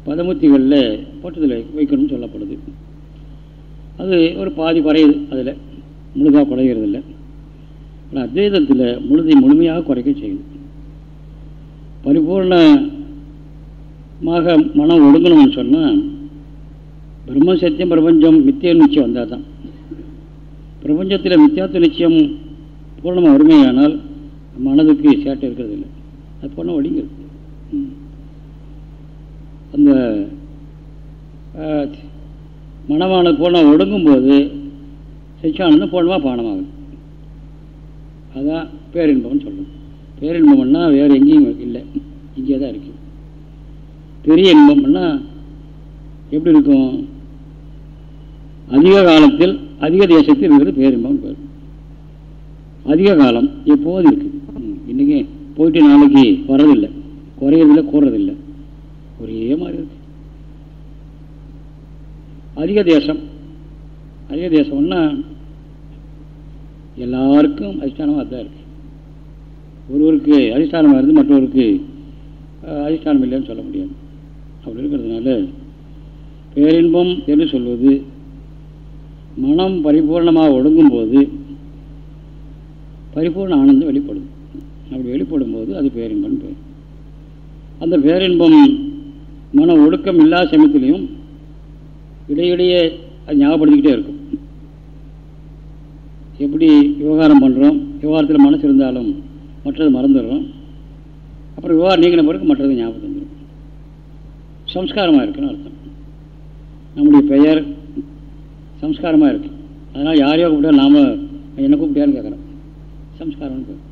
பதமுத்திகளில் பட்டுதலை வைக்கணும்னு சொல்லப்படுது. அது ஒரு பாதி குறையுது அதில். முழுதாக குறைகிறது இல்லை ஆனால் அத்வைதத்தில் முழுதை முழுமையாக குறைக்க செய்யுது. பரிபூர்ணமாக மனம் ஒடுங்கணும்னு சொன்னால் பிரம்ம சத்தியம் பிரபஞ்சம் மித்திய நிச்சயம் வந்தால் தான் பிரபஞ்சத்தில் மித்தியாத்துவ நிச்சயம் பூர்ணமாக வறுமையானால் மனதுக்கு சேட்டை இருக்கிறது இல்லை அது பூர்ணம் ஒடுங்கிறது அந்த மனமான பூர்ணம் ஒடுங்கும்போது சிச்சானந்தம் பூர்ணமாக பானமாகும். அதுதான் பேரின்பம்னு சொல்லணும் பேரின்பம்னா வேறு எங்கேயும் இல்லை. இங்கே தான் இருக்கு. பெரிய இன்பம்னா எப்படி இருக்கும்? அதிக காலத்தில் அதிக தேசத்தில் இருக்கிறது பேரின்பம் பேர். அதிக காலம் எப்போது இருக்குது இன்னைக்கு போயிட்டு நாளைக்கு வர்றதில்லை. குறையறதில்லை கூடுறதில்லை. ஒரே மாதிரி இருக்கு. அதிக தேசம். அதிக தேசம்னா எல்லாருக்கும் அதிஷ்டானமாக தான் இருக்கு. ஒருவருக்கு அதிஷ்டானமாக இருந்து மற்றவருக்கு அதிஷ்டானம் இல்லைன்னு சொல்ல முடியாது. அப்படி இருக்கிறதுனால பேரின்பம் என்று சொல்வது மனம் பரிபூர்ணமாக ஒடுங்கும்போது பரிபூர்ண ஆனந்தம் வெளிப்படும் அப்படி வெளிப்படும் போது அது பேரின்பம் பேர். அந்த பேரின்பம் மன ஒடுக்கம் இல்லாத சமயத்திலையும் இடையிடையே அது ஞாபகப்படுத்திக்கிட்டே இருக்கும். எப்படி விவகாரம் பண்ணுறோம் விவகாரத்தில் மனசு இருந்தாலும் மற்றது மறந்துடுறோம். அப்புறம் விவகாரம் நீங்கின பிறகு மற்றது ஞாபகம் சம்ஸ்காரமாக இருக்குன்னு அர்த்தம். நம்முடைய பெயர் சம்ஸ்காரமாக இருக்குது அதனால் யாரையோ கூப்பிட்டா நாம் என்ன கூப்பிட்டியான்னு கேட்குறோம். சம்ஸ்காரம்னு பேர்.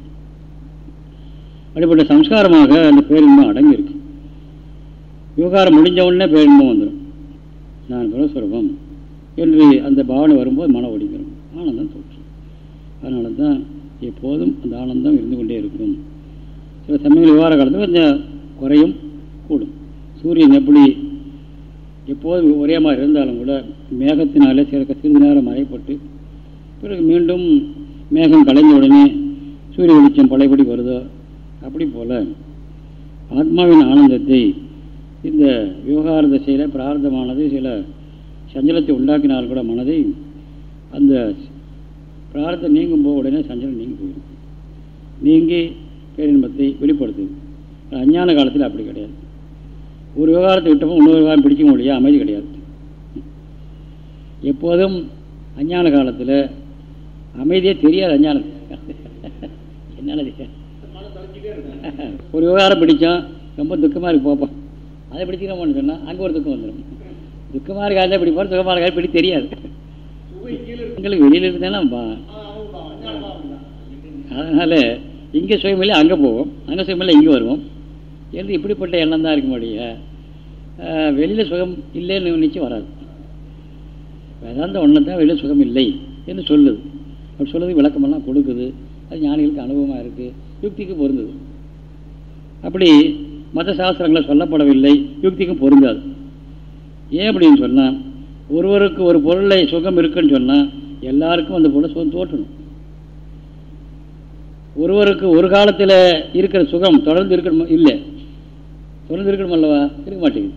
அப்படிப்பட்ட சம்ஸ்காரமாக அந்த பேரின்பம் அடங்கியிருக்கு. விவகாரம் முடிஞ்ச உடனே பேரின்பம் வந்துடும். நான் பிரஸ்வரூபம் என்று அந்த பாவனை வரும்போது மன ஒடிக்கிறோம். ஆனந்தம் தோற்றும் அதனால தான் எப்போதும் அந்த ஆனந்தம் இருந்து கொண்டே இருக்கும். சில சமயங்கள் விவகார காலத்தில் கொஞ்சம் குறையும் கூடும். சூரியன் எப்படி எப்போதும் ஒரே மாதிரி இருந்தாலும் கூட மேகத்தினாலே சில சிறிது நேரம் மறைப்பட்டு பிறகு மீண்டும் மேகம் கலைஞ்ச உடனே சூரிய வெளிச்சம் பழையபடி வருதோ? அப்படி போல் ஆத்மாவின் ஆனந்தத்தை இந்த விவகார திசையில் பிரார்த்தமானது சில சஞ்சலத்தை உண்டாக்கினால் கூட மனதை அந்த பிரார்த்தம் நீங்கும் போது உடனே சஞ்சலம் நீங்கி போயிடும். நீங்கி பேரின்பத்தை வெளிப்படுத்துது. அஞ்ஞான காலத்தில் அப்படி கிடையாது. ஒரு விவகாரத்தை விட்டப்போ இன்னொரு விவகாரம் பிடிக்க முடியாது அமைதி கிடையாது. எப்போதும் அஞ்ஞான காலத்தில் அமைதியே தெரியாது அஞ்ஞானது என்னது ஒரு விவகாரம் பிடிச்சோம் ரொம்ப துக்கமாக இருக்கு பார்ப்போம் அதை பிடிச்சிக்கிறோம்னு சொன்னால் அங்கே ஒரு துக்கம் வந்துடும் துக்கமாக இருக்காத பிடிப்போம் துக்கமாக இருக்காது பிடி தெரியாது. எங்களுக்கு வெளியில் இருந்தாலும் அதனால் இங்கே சுயமில்லை அங்கே போவோம். அங்கே சுயமில்லை இங்கே வருவோம். என்று இப்படிப்பட்ட எண்ணம் தான் இருக்க முடியும் வெளியில் சுகம் இல்லைன்னு நிச்சயம் வராது. வேதாந்த ஒன்று தான் வெளியில் சுகம் இல்லை என்று சொல்லுது. அப்படி சொல்லுது விளக்கமெல்லாம் கொடுக்குது. அது ஞானிகளுக்கு அனுபவமாக இருக்குது யுக்திக்கு பொருந்தது. அப்படி மத சாஸ்திரங்களை சொல்லப்படவில்லை. யுக்திக்கும் பொருந்தாது. ஏன் அப்படின்னு சொன்னால் ஒருவருக்கு ஒரு பொருளை சுகம் இருக்குன்னு சொன்னால் எல்லாருக்கும் அந்த பொருளை சுகம் தோற்றணும். ஒருவருக்கு ஒரு காலத்தில் இருக்கிற சுகம் தொடர்ந்து இருக்கணும். இல்லை தொடர்ந்து இருக்கணும் அல்லவா இருக்க மாட்டேங்குது.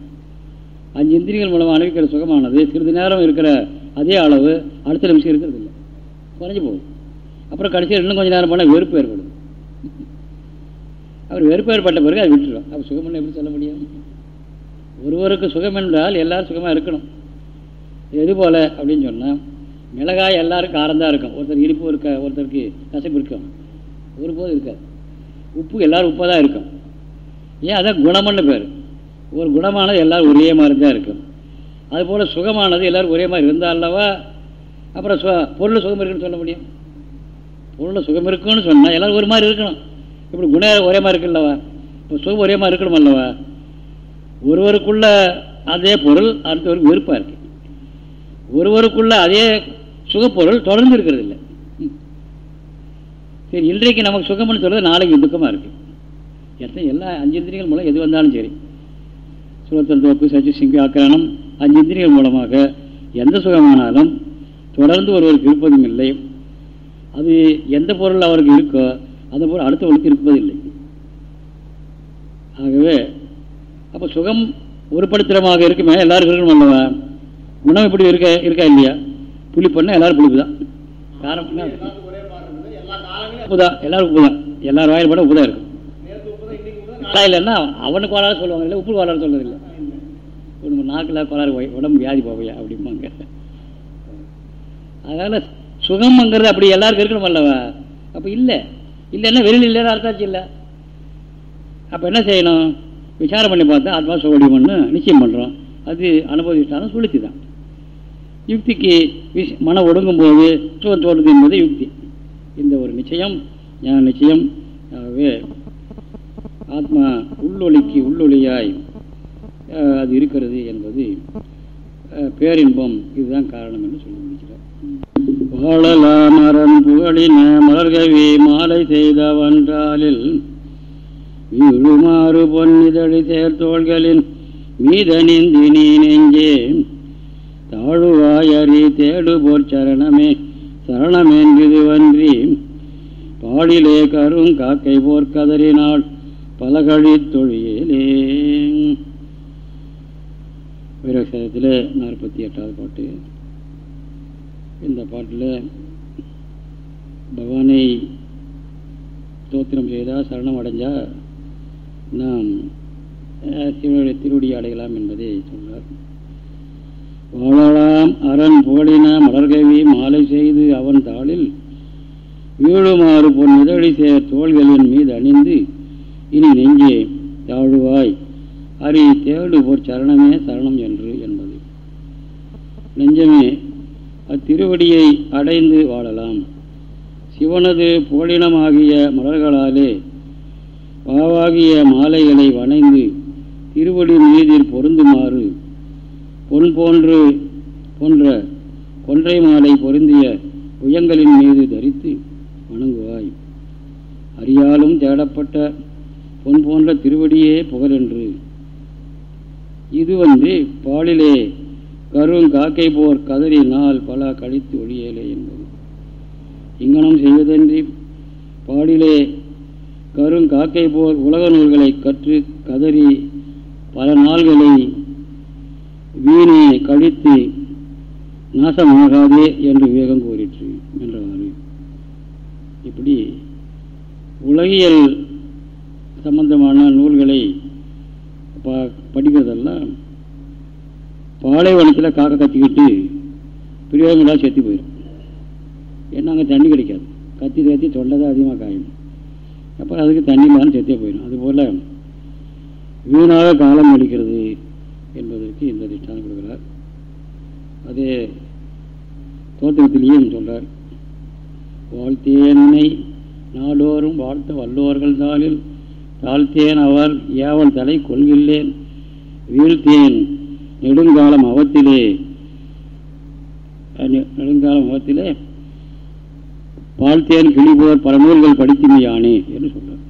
அஞ்சு இந்திரியங்கள் மூலமாக அனுபவிக்கிற சுகமானது. சிறிது நேரம் இருக்கிற அதே அளவு அடுத்த நிமிஷம் இருக்கிறது இல்லை குறைஞ்சி போகும் அப்புறம் கடைசியில் இன்னும் கொஞ்சம் நேரம் போனால் வெறுப்பு ஏற்படும் அவர் வெறுப்பு ஏற்பட்ட பிறகு அதை விட்டுடும் அப்போ சுகம்னு எப்படி சொல்ல முடியும்? ஒருவருக்கு சுகம் என்றால் எல்லாரும் சுகமாக இருக்கணும். எது போல் அப்படின்னு சொன்னால் மிளகாய் எல்லாருக்கும் காரம் இருக்கும். ஒருத்தர் இனிப்பு இருக்க ஒருத்தருக்கு கசப்பு இருக்கும் ஒருபோதும் இருக்காது. உப்பு எல்லோரும் உப்பாக தான் இருக்கும். ஏன் அதான் குணம்னு பேர். ஒரு குணமானது எல்லோரும் ஒரே மாதிரி தான் இருக்கும். அதுபோல் சுகமானது எல்லோரும் ஒரே மாதிரி இருந்தால் அல்லவா அப்புறம் சு பொருள் சுகம் இருக்குன்னு சொல்ல முடியும்? பொருள் சுகம் இருக்குன்னு சொன்னால் எல்லோரும் ஒரு மாதிரி இருக்கணும். இப்படி குண ஒரே மாதிரி இருக்குல்லவா? இப்போ சுகம் ஒரே மாதிரி இருக்கணும் அல்லவா? ஒருவருக்குள்ள அதே பொருள் அடுத்தவருக்கு வெறுப்பாக இருக்கு. ஒருவருக்குள்ள அதே சுகப்பொருள் தொடர்ந்து இருக்கிறது இல்லை சரி இன்றைக்கு நமக்கு சுகம்னு சொல்கிறது நாளைக்கு துக்கமாக இருக்குது எத்தனை எல்லா அஞ்சு இந்திரியங்கள் மூலம் எது வந்தாலும் சரி. சுரத்தல் தோப்பு சச்சி சிங்கி ஆக்கிரானம் அஞ்சு இந்திரியங்கள் மூலமாக எந்த சுகமானாலும் தொடர்ந்து ஒருவருக்கு இருப்பதும் இல்லை. அது எந்த பொருள் அவருக்கு இருக்கோ அந்த பொருள் அடுத்தவர்களுக்கு இருப்பதில்லை ஆகவே அப்போ சுகம் உருப்படுத்திரமாக இருக்குமே எல்லாருக்கும் இருக்கணும் அல்லவா? குணம் இப்படி இருக்க இருக்கா இல்லையா? புளி பண்ணால் எல்லாரும் புளிப்பு தான் காரம் உப்பு தான் எல்லாரும் உப்பு தான் எல்லாரும் வாயில் போட உப்பு தான் இருக்கும் இல்லைன்னா அவனுக்கு கோளாறு சொல்லுவாங்க இல்லை உப்பு கோளாறு சொல்லுவதில்லை இல்லை. நாக்கில் கோளாறு போய் உடம்பு வியாதி போவையா அப்படிம்பாங்க. அதனால் சுகம்ங்கிறது அப்படி எல்லாருக்கும் இருக்கணும் அல்லவா? அப்போ இல்லை. இல்லைன்னா வெளியில் இல்லைன்னு அர்த்தாச்சு இல்லை. அப்போ என்ன செய்யணும்? விசாரம் பண்ணி பார்த்தா ஆத்மா சௌகரியம்னு நிச்சயம் பண்ணுறோம் அது அனுபவிச்சாலும் சுழிச்சு தான். யுக்திக்கு விஷ் மனம் ஒடுங்கும் போது சுகம் தோன்றுது என்பது யுக்தி. இந்த ஒரு நிச்சயம் ஞான நிச்சயம் ஆகவே ஆத்மா உள்ளொலிக்கு உள்ளொலியாய் அது இருக்கிறது என்பது பேரின்பம். இதுதான் காரணம் என்று சொல்லி முடிக்கிறார். வாழலாம் அரண் புகழின மலர்கவி மாலை செய்தவன்றாலில் வீழுமாறு பொன்னிதழி சேர்த்தோள்களின் மீதனிந்தி நீ நெஞ்சே தாழுவாயறி தேடுபோர் சரணமே சரணமென்றிதுவன்றி பாடிலே கரும் காக்கை போர் கதறினாள் பலகழி தொழிலே நாற்பத்தி எட்டாவது பாட்டு. இந்த பாட்டில் பகவானை தோத்திரம் செய்தால் சரணம் அடைஞ்சால் நாம் சிவனுடைய திருவடி அடையலாம் என்பதை சொல்றார். வாழலாம் அரண் புகழின மலர்கவி மாலை செய்து அவன் தாளில் வீழுமாறு பொன் இதழி சே தோள்களின் மீது அணிந்து இனி நெஞ்சே தாழுவாய். அரி தேடு ஒரு சரணமே சரணம் என்று என்பது. நெஞ்சமே அத்திருவடியை அடைந்து வாழலாம். சிவனது புகழினமாகிய மலர்களாலே பாவாகிய மாலைகளை வணைந்து திருவடி மீதில் பொருந்துமாறு பொன் போன்று போன்ற கொன்றை மாலை பொருந்திய உயங்களின் மீது தரித்து வணங்குவாய். அறியாலும் தேடப்பட்ட பொன் போன்ற திருவடியே புகழென்று. இது வந்து பாலிலே கரும் காக்கை போர் கதறினால் பல கழித்து ஒளியலே என்பது. இங்கனம் செய்வதன்றி பாடிலே கரும் காக்கை போர் உலக நூல்களை கற்று கதறி பல நாள்களை வீணை கழித்து நாசமாகாதே என்று விவேகம் கூறிற்று என்றவாறு. இப்படி உலகியல் சம்பந்தமான நூல்களை படிக்கிறதெல்லாம் பாலைவனத்தில் காக்க கத்திக்கிட்டு பிரியோகங்களாக செத்து போயிடும். ஏன்னா அங்கே தண்ணி கிடைக்காது. கத்தி கத்தி தொண்டை தான் அதிகமாக காயும். அப்புறம் அதுக்கு தண்ணி இல்லாமல் செத்தே போயிடும். அதுபோல் வீணாக காலம் அளிக்கிறது என்பதற்கு இந்த திஷ்டானம் கொடுக்கிறார். அதே தோற்றத்திலேயும் சொல்கிறார் வாழ்த்தேன்னை நாடோறும் வாழ்த்த வல்லோர்கள் தாளில் தாழ்த்தேன் அவர் ஏவல் தலை கொள்கில்லேன் வீழ்த்தேன் நெடுங்காலம் அவத்திலே. நெடுங்காலம் அவத்திலே. பால்தேன் கிழிபோர் பல நூல்கள் படித்துமையானே என்று சொல்றார்.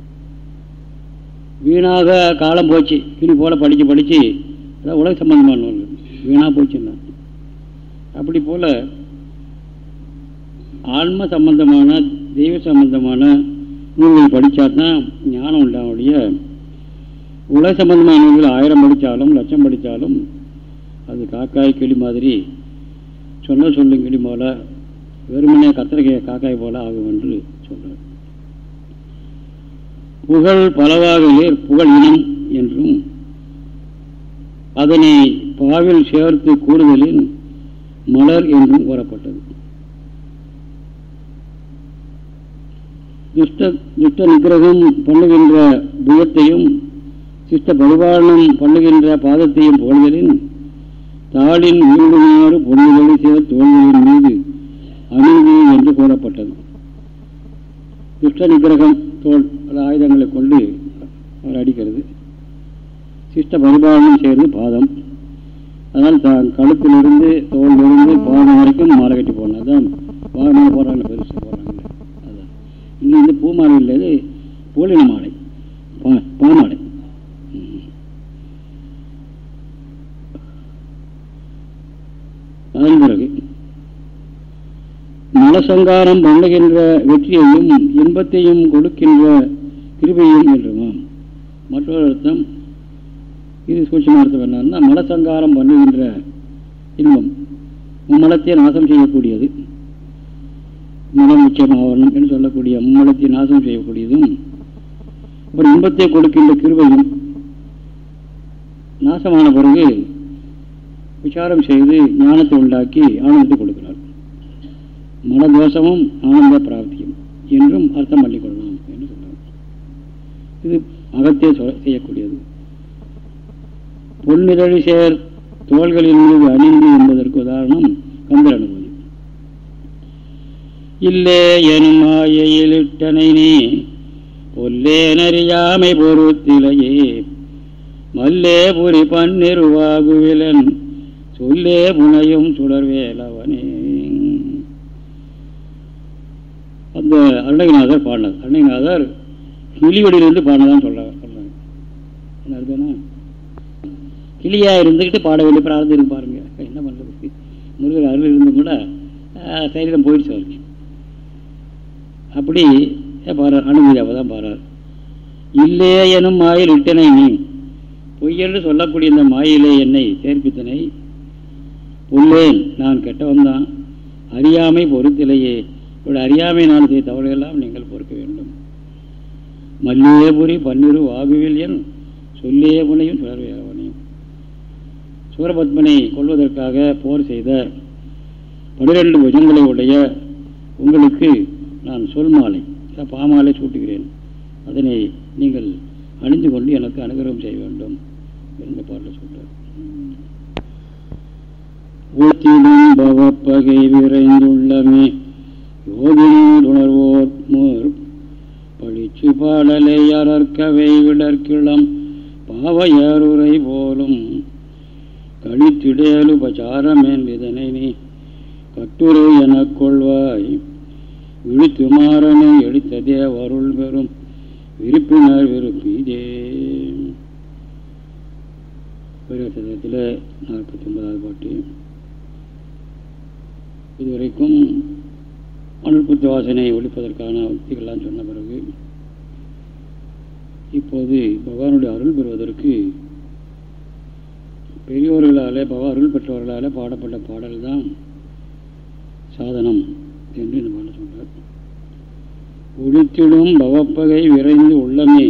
வீணாக காலம் போச்சு. கிளி போல படித்து படித்து அதான் உலக சம்பந்தமான நூல்கள். வீணாக போச்சுன்னா. அப்படி போல் ஆன்ம சம்பந்தமான தெய்வ சம்பந்தமான நூல்கள் படித்தாதான் ஞானம் உண்டாவுடைய உலக சம்பந்தமான நூல்கள் ஆயிரம் படித்தாலும் லட்சம் படித்தாலும் அது காக்காய் கிளி மாதிரி. சொன்ன சொல்லும் கிளி போல வெறுமனே கத்திரிக்கை காக்காய் போல ஆகும் என்று சொல்றார். புகழ் பலவாகவே புகழ் இனம் என்றும் அதனை பாவில் சேர்த்து கூடுதலின் மலர் என்றும் கூறப்பட்டது. துஷ்ட துஷ்ட நிகிரகம் பண்ணுகின்ற புயத்தையும் சிஷ்ட பரிபாலனம் பண்ணுகின்ற பாதத்தையும் புகழ்தலின் தாளின் வீடுமாறு பொருள்களை சேர தோல்களின் மீது அமைதி என்று கூறப்பட்டது. துஷ்ட நிகிரகம் தோல் ஆயுதங்களை கொண்டு அவர் அடிக்கிறது. சிஷ்ட பரிபாலனம் செய்கிறது பாதம். அதனால் தான் கழுத்திலிருந்து தோலிலிருந்து பாதம் வரைக்கும் மாலை கட்டி போடணும் தான் பாதமாக போகிறாங்க பெருசு. இன்னும் வந்து பூமாலை இல்லது போலின மாலை. பாமாலை. அதன் பிறகு நலசங்காரம் பண்ணுகின்ற வெற்றியையும் இன்பத்தையும் கொடுக்கின்ற கிருபையும் என்றுமாம் மற்றொரு அர்த்தம் இது சூட்சமார்த்தம் என்னன்னா மலசங்காரம் பண்ணுகின்ற இன்பம் மலத்தை நாசம் செய்யக்கூடியது. மலம் என்று சொல்லக்கூடிய மும்மலத்தை நாசம் செய்யக்கூடியதும் அப்புறம் இன்பத்தை கொடுக்கின்ற கிருபையும் நாசமான பிறகு விசாரம் செய்து ஞானத்தை உண்டாக்கி ஆனந்தத்தை கொடுக்கிறார். மனதோஷமும் ஆனந்த பிராப்தியும் என்றும் அர்த்தம் பண்ணிக்கொள்ளலாம் என்று சொல்றார். இது அகத்தே செய்யக்கூடியது. பொன்னிதழி சேர் தோள்களின் மீது அணிந்து என்பதற்கு உதாரணம் கந்தர் இல்லே எனும் மாயையிலிட்டனை நீ. ஒல்லேனறியாமை பொறுத்திலையே. மல்லே புரி பன்னிருவாகுவிலன். சொல்லே புனையும் சுடர்வேலவனே. அந்த அருணகிநாதர் பாடினார். அருணகிநாதர் கிளிவடியிலிருந்து பாடினதான் சொல்றாங்க சொல்றாங்க என்ன அர்த்தம்னா கிளியா இருந்துக்கிட்டு பாட வேண்டிய பிரார்த்தம் இருக்கு பாருங்க. என்ன பண்றது? முருகர் அருள் இருந்தும் கூட சரீரம் போயிடுச்சு அவருக்கு. அப்படி பாடுறார் அனுமதியாவை தான் பாடுறார் இல்லே எனும் மாயில் இட்டனை நீ. பொய்யென்று சொல்லக்கூடிய இந்த மாயிலே என்னை சேர்ப்பித்தனை. உள்ளேன் நான் கெட்டவன் தான் அறியாமை பொறுத்திலேயே. இப்படி அறியாமை நான் செய்த தவறையெல்லாம் நீங்கள் பொறுக்க வேண்டும். மல்லியேபுரி பன்னிரு வாகுவில் என் சொல்லியே புனையும் சுடர்வேலவனையும் சூரபத்மனை கொள்வதற்காக போர் செய்த பனிரெண்டு புஜங்களை உடைய உங்களுக்கு நான் சொல் மாலை பாமாலை சூட்டுகிறேன். அதனை நீங்கள் அணிந்து கொண்டு எனக்கு அனுகிரகம் செய்ய வேண்டும் என்ற பாட்டில் சொல்றார். ஊத்திடும் பவப்பகை விரைந்துள்ளமே யோகினோர் பழிச்சு பாடலை அறற்கவை விடற்கிளம் பாவையாருரை போலும். கழித்திடேலு பச்சாரமேன் இதனை நீ கட்டுரை எனக் கொள்வாய். விழித்துமாறனை எடுத்ததே அருள் பெறும். விருப்பினர் விருப்பிதே சதத்தில் நாற்பத்தி ஒன்பதாவது பாட்டு. இதுவரைக்கும் அனுப்புத்த வாசனை ஒழிப்பதற்கான உத்திகள்லாம் சொன்ன பிறகு இப்போது பகவானுடைய அருள் பெறுவதற்கு பெரியோர்களால் பகவான் அருள் பெற்றவர்களாலே பாடப்பட்ட பாடல்தான் சாதனம் என்று இந்த உடுத்திடும் பவப்பகை விரைந்து உள்ளமே.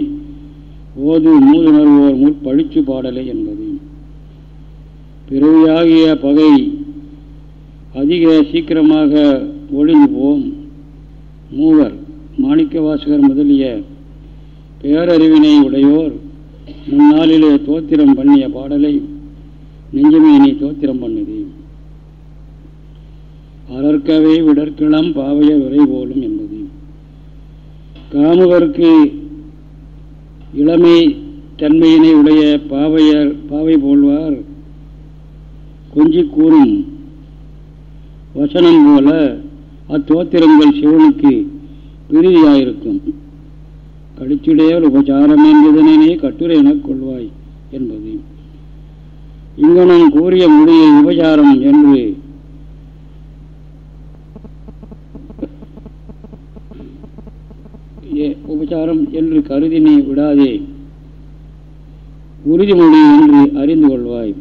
ஓது மூதுணர்வோர் முற்பழிச்சு பாடலை என்பது. பிறவியாகிய பகை அதிக சீக்கிரமாக ஒழிந்து போம் மூவர் மாணிக்க வாசகர் முதலிய பேரறிவினை உடையோர் முன்னாளிலே தோத்திரம் பண்ணிய பாடலை நெஞ்சமேனி தோத்திரம் பண்ணுது. அறற்கவே விடற்கிளம் பாவைய விரை போலும் என்பது. காமுகருக்கு இளமை தன்மையினை உடைய பாவையர் பாவை போல்வார். கொஞ்சி கூறும் வசனம் போல அத்தோத்திரங்கள் சிவனுக்கு பிரிதியாயிருக்கும். கடிச்சுடையவர் உபசாரம் என்பதனே கட்டுரை எனக் கொள்வாய் என்பது. இங்கனம் கூறிய மொழியை உபசாரம் என்று உபச்சாரம் என்று கருதி நீ விடாதே. உறுதிமொழி என்று அறிந்து கொள்வாய்.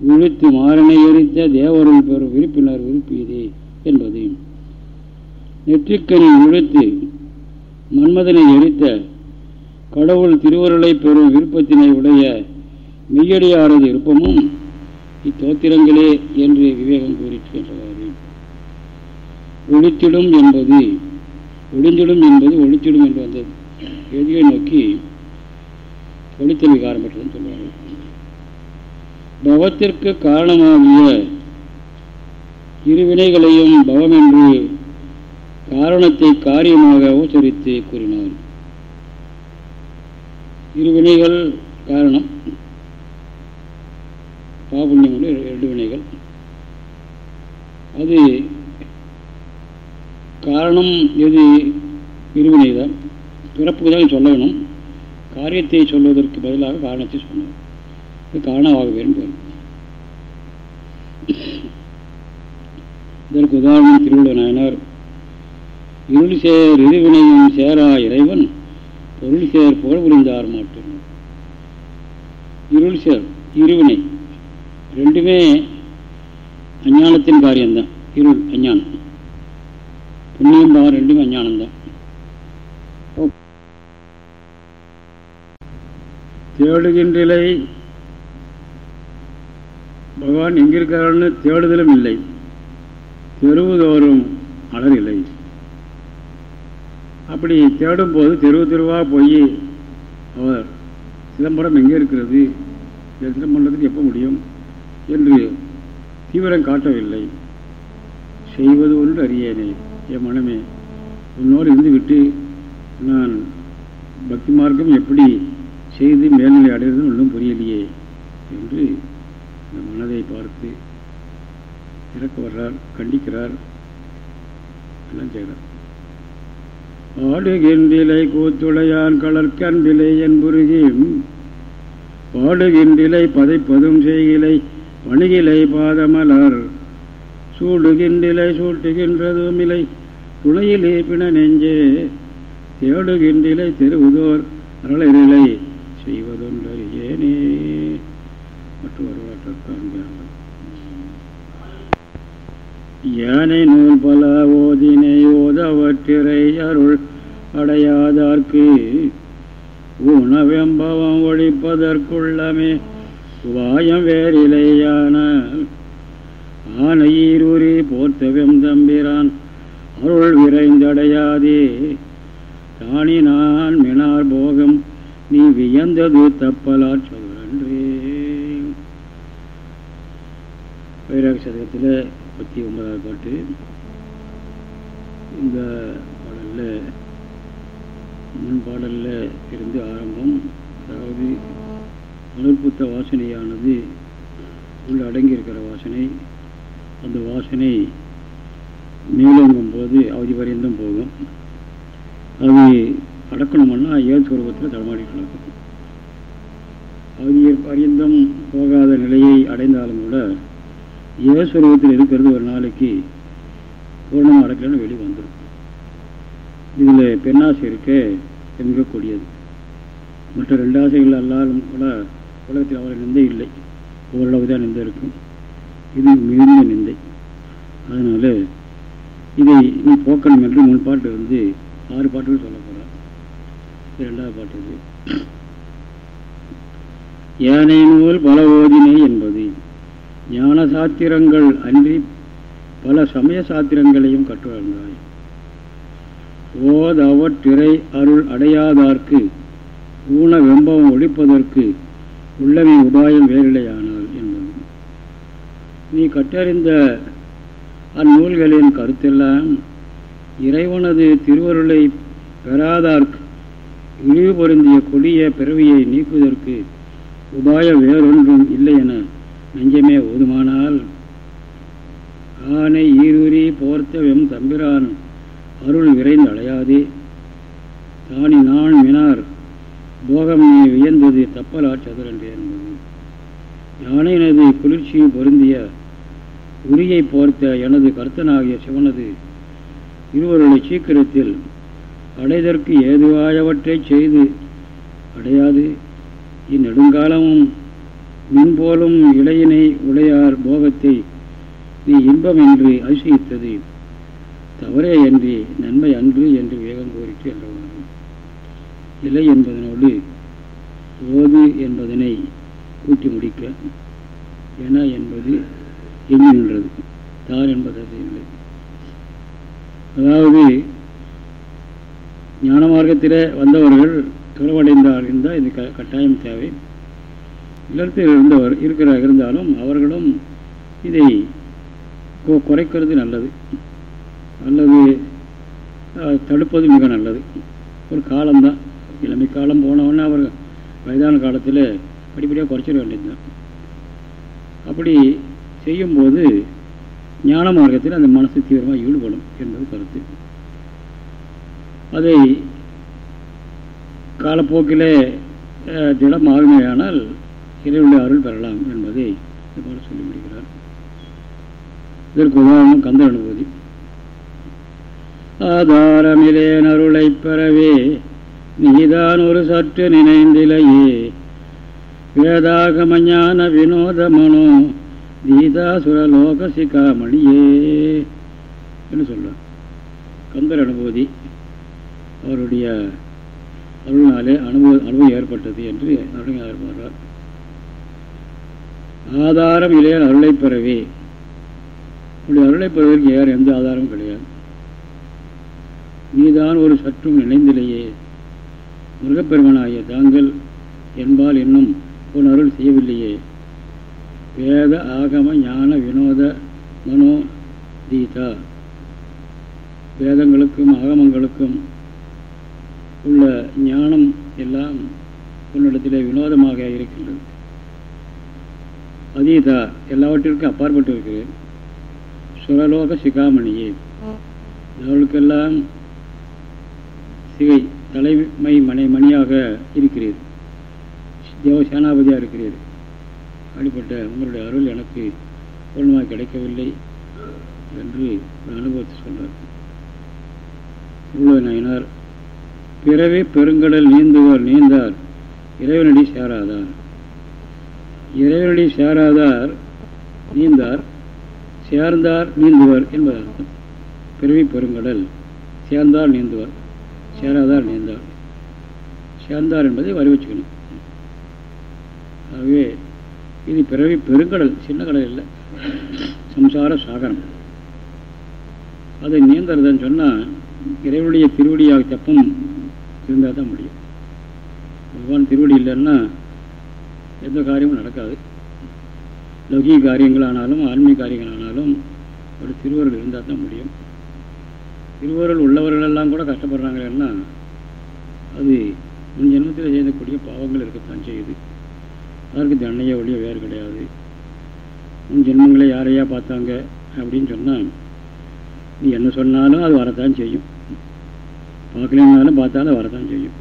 விழித்து மாறனை எரித்த தேவருள் பெறும் விருப்பினர் விருப்பியதே என்பது. நெற்றிக்கனை விழுத்து மன்மதனை எரித்த கடவுள் திருவருளை பெறும் விருப்பத்தினை உடைய மெய்யடியாரது விருப்பமும் இத்தோத்திரங்களே என்று விவேகம் கூறியிருக்கின்றவாறு ஒழித்திடும் என்பது ஒளிந்திடும் என்பது ஒளித்திடும் என்று வந்த எதிரை நோக்கி ஒளித்தல் விகாரம் பெற்றதுன்னு சொல்லுவார்கள் பவத்திற்கு காரணமாகிய இருவினைகளையும் பவம் என்று காரணத்தை காரியமாக உச்சரித்து கூறினார். இரு வினைகள் காரணம் பாபுண்ணியம் இரண்டு வினைகள். அது காரணம் எது? இருவினைதான் பிறப்புதான் பிறப்புக்கு சொல்ல வேணும் காரியத்தை சொல்வதற்கு பதிலாக காரணத்தை சொன்னார் இது காரணமாக வேண்டும் இதற்கு உதாரணம் திருவிழா நாயனார். இருள் சேர் இருவினையும் சேரா இறைவன் பொருள் சேர் புகழ் புரிந்தார் மாட்டேன். இருள் சேர் இருவினை ரெண்டுமே அஞ்ஞானத்தின் காரியம்தான். இருள் அஞ்ஞானம். புண்ணியம் ரெண்டும் ரெண்டுமே அஞ்ஞானம்தான் தேடுகின்றலை பகவான் எங்கிருக்கிறான்னு தேடுதலும் இல்லை தெருவுதோறும் இல்லை அப்படி தேடும் போது தெருவு தெருவாக போய் அவர் சிதம்பரம் எங்கே இருக்கிறது தரிசனம் பண்ணுறதுக்கு எப்போ முடியும் என்று தீவிரம் காட்டவில்லை செய்வது ஒன்று அறியேனே என் மனமே உன்னோடு இருந்துவிட்டு நான் பக்தி மார்க்கம் எப்படி செய்து மேல்நிலை அடைகிறது ஒன்றும் புரியலையே என்று இந்த மனதை பார்த்து இறக்க வர்றார் கண்டிக்கிறார். எல்லாம் செய்கிறார். பாடுகின்றிலை கூத்துளையான் கலர்கன்பிலை என்புருகி பாடுகின்றிலை பதைப்பதும் செய்கிலை பணிகிலை பாதமலர். சூடுகின்றிலை சூட்டுகின்றதும் இலை துணையிலே பிண நெஞ்சே தேடுகின்றிலை தெருவுதோர் அருளிலை செய்வதொன்றறியேனே. மற்றும் வரலாற்று காண்கிறார்கள் யானை நூல் பல ஓதினை ஓதவற்றிரை அருள் அடையாதார்க்கு. உணவெம்பவம் ஒழிப்பதற்குள்ளமே உபாயம் வேறிலையான ஆனையீரூரி போர்த்தவெம் தம்பிரான். அருள் விரைந்தடையாதே. தானி நான் மினார் போகம் நீ வியந்தது தப்பலார் சொல்றன்றே வைராக சதகத்தில் முப்பத்தி ஒன்பதாவது பாட்டு. இந்த பாடலில் முன் பாடலில் இருந்து ஆரம்பம் அதாவது மலர்புத்த வாசனையானது உள்ள அடங்கியிருக்கிற வாசனை அந்த வாசனை மேலோங்கும் போது அவதி பரியந்தம் போகும். அது அடக்கணும்னா ஏழு சுரூபத்தில் தடமாடிட்டு அவதி பரியந்தம் போகாத நிலையை அடைந்தாலும் கூட ஏசுரூபத்தில் இருக்கிறது ஒரு நாளைக்கு பூர்ணம் அடக்கலன்னு வெளியே வந்துடும் இதில் பெண்ணாசை இருக்க மிகக்கூடியது மற்ற ரெண்டு ஆசைகள் அல்லாலும் கூட உலகத்தில் அவரை நிந்தை இல்லை. ஓரளவு தான் நிந்தை இருக்கும். இது மிகுந்த நிந்தை. அதனால் இதை நீ போக்கணும் என்று முன் பாட்டு வந்து ஆறு பாட்டுகள் சொல்ல போகிறார் இரண்டாவது பாட்டு இது. ஏனை நூல் பல ஓதினை என்பது ஞான சாத்திரங்கள் அன்றி பல சமய சாத்திரங்களையும் கற்றுவந்தாய் ஓதவற்றிரை அருள் அடையாதார்க்கு ஊன வெம்பம் ஒழிப்பதற்கு உள்ளமை உபாயம் வேறில்லையானால் நீ கற்றறிந்த அந்நூல்களின் கருத்தெல்லாம் இறைவனது திருவருளை பெறாதார்க்கு இழிவு பொருந்திய கொடிய பிறவியை நீக்குவதற்கு உபாயம் வேறொன்றும் இல்லை என நெஞ்சமே ஓதுமானால். ஆனை ஈரூரி போர்த்தவெம் தம்பிரான் அருள் விரைந்து அடையாதே தானி நான் மினார் போகம் நீ வியந்தது தப்பலா சதுரன்றே என்பது யானையினது குளிர்ச்சியும் பொருந்திய உரியை போர்த்த எனது கர்த்தனாகிய சிவனது இருவருடைய சீக்கிரத்தில் அடைதற்கு ஏதுவாயவற்றை செய்து அடையாது இந்நெடுங்காலமும் மின்போலும் இடையினை உடையார் போகத்தை நீ இன்பம் என்று அதிசயித்தது தவறே என்று நன்மை அன்று என்று வேகம் கோரிக்கை என்றவாறு இலை என்பதனோடு ஓது என்பதனை கூட்டி முடிக்க. என என்பது எண்ணி நின்றது. தார் என்பது இல்லை அதாவது ஞான மார்க்கத்தில் வந்தவர்கள் துறவடைந்தார் இருந்தால் இது க கட்டாயம் தேவை. இல்லத்தில் இருந்தவர் இருக்கிற இருந்தாலும் அவர்களும் இதை குறைக்கிறது நல்லது. அல்லது தடுப்பது மிக நல்லது. ஒரு காலம்தான். இளமை காலம் போனவுடனே அவர் வயதான காலத்தில் படிப்படியாக குறைச்சிட வேண்டியதுதான். அப்படி செய்யும்போது ஞான மார்க்கத்தில் அந்த மனசு தீவிரமாக ஈடுபடும் என்பது கருத்து. அதை காலப்போக்கில் திடம் ஆகுமையானால் இறைவனுடைய அருள் பெறலாம் என்பதை இவ்வாறு சொல்லி முடிகிறார் இதற்கு உதாரணம் கந்த அனுபூதி. ஆதாரமிலேன் அருளை பெறவே நீதான் ஒரு சற்று நினைந்திலையே. வேதாகம ஞான வினோத தீதாசுரலோக சிகாமணியே என்று சொல்றார். கந்தர் அனுபூதி அவருடைய அருளினாலே அனுபவ அனுபவம் ஏற்பட்டது என்று அருணையார் பாடுறார் ஆதாரம் இல்லையால் அருளை பெறவே. உடைய அருளை பெறுவதற்கு யார் எந்த ஆதாரமும் கிடையாது. நீதான் ஒரு சற்றும் நினைந்திலேயே. முருகப்பெருமனாகிய தாங்கள் என்பால் இன்னும் உன் அருள் செய்யவில்லையே. வேத ஆகம ஞான வினோத மனோ தீதா வேதங்களுக்கும் ஆகமங்களுக்கும் உள்ள ஞானம் எல்லாம் உன்னிடத்திலே வினோதமாக இருக்கின்றது அதீதா எல்லாவற்றிற்கும் அப்பாற்பட்டு இருக்கிறேன் சுரலோக சிகாமணியே அவளுக்கெல்லாம் சிகை தலைமை மனை மணியாக இருக்கிறீர் தேவ சேனாபதியாக இருக்கிறீர் அப்படிப்பட்ட உங்களுடைய அருள் எனக்கு பூர்ணமாக கிடைக்கவில்லை என்று ஒரு அனுபவத்தை சொல்கிறார் உள்ள பிறவி பெருங்கடல் நீந்துவர் நீந்தார் இறைவனடி சேராதார். இறைவனடி சேராதார் நீந்தார் சேர்ந்தார் நீந்துவர் என்பது அர்த்தம். பிறவி பெருங்கடல் சேர்ந்தார் நீந்துவர் சேராதார் நீந்தார். சேர்ந்தார் என்பதை வரிவச்சுக்கணும் ஆகவே இது பிறவி பெருங்கடல் சின்ன கடல் இல்லை. சம்சார சாகரம். அதை நீந்துறதுன்னு சொன்னால் இறைவனுடைய திருவடியாக தப்பம் இருந்தால் தான் முடியும். பகவான் திருவடி இல்லைன்னா எந்த காரியமும் நடக்காது. லௌகிக காரியங்களானாலும் ஆன்மீக காரியங்களானாலும் ஒரு திருவருள் இருந்தால் தான் முடியும். திருவருள் உள்ளவர்களெல்லாம் கூட கஷ்டப்படுறாங்கன்னா அது முன் ஜென்மத்தில் செய்யக்கூடிய பாவங்கள் இருக்கத்தான் செய்யுது. அதற்கு தன்னையே ஒழிய வேறு கிடையாது. உன் ஜென்மங்களை யாரையா பார்த்தாங்க? அப்படின்னு சொன்னால் நீ என்ன சொன்னாலும் அது வரத்தான் செய்யும். பார்க்கலனாலும் பார்த்தாலும் வரத்தான் செய்யும்.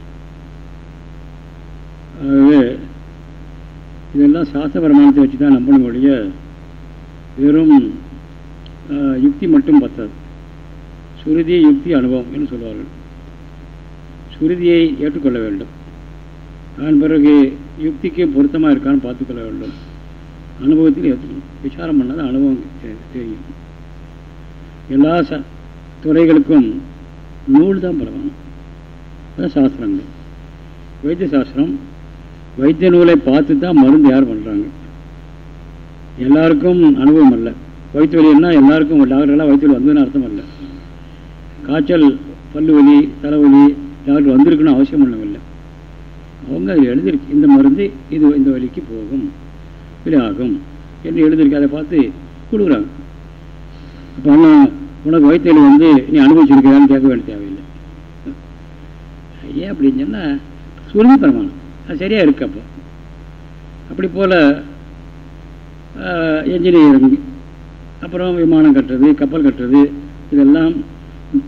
ஆகவே இதெல்லாம் சாஸ்திர பிரமாணத்தை வச்சு தான் நம்பணும் ஒழிய வெறும் யுக்தி மட்டும் பத்தாது. சுருதி யுக்தி அனுபவம் என்று சொல்வார்கள். சுருதியை ஏற்றுக்கொள்ள வேண்டும். அதன் பிறகு யுக்திக்கு பொருத்தமாக இருக்கான்னு பார்த்துக்கொள்ள வேண்டும். அனுபவத்தில் விசாரம் பண்ணாத அனுபவம் தெரியும். எல்லா ச துறைகளுக்கும் நூல் தான் பிரமாணம் அதான் சாஸ்திரங்கள். வைத்திய சாஸ்திரம் வைத்திய நூலை பார்த்து தான் மருந்து யார் பண்ணுறாங்க எல்லாருக்கும் அனுபவம் அல்ல. வயிற்று வலின்னா எல்லாருக்கும் டாக்டர்லாம் வயிற்று வலி வந்ததுன்னு அர்த்தம் இல்லை காய்ச்சல் பல்லு வலி தலைவலி டாக்டர் வந்திருக்குன்னு அவசியம் பண்ணவில்லை அவங்க அதில் எழுதியிருக்கு இந்த மருந்து இது இந்த வழிக்கு போகும் விளையாகும் என்று எழுதியிருக்கு அதை பார்த்து கொடுக்குறாங்க. அப்போ ஆனால் உனக்கு வைத்தியில் வந்து நீ அனுபவிச்சிருக்கிறான்னு கேட்க வேண்டிய தேவையில்லை. ஏன் அப்படின்னு சொன்னால் சுருதி பிரமாணம் அது சரியாக இருக்கு அப்போ. அப்படி போல் என்ஜினியரிங் அப்புறம் விமானம் கட்டுறது கப்பல் கட்டுறது இதெல்லாம்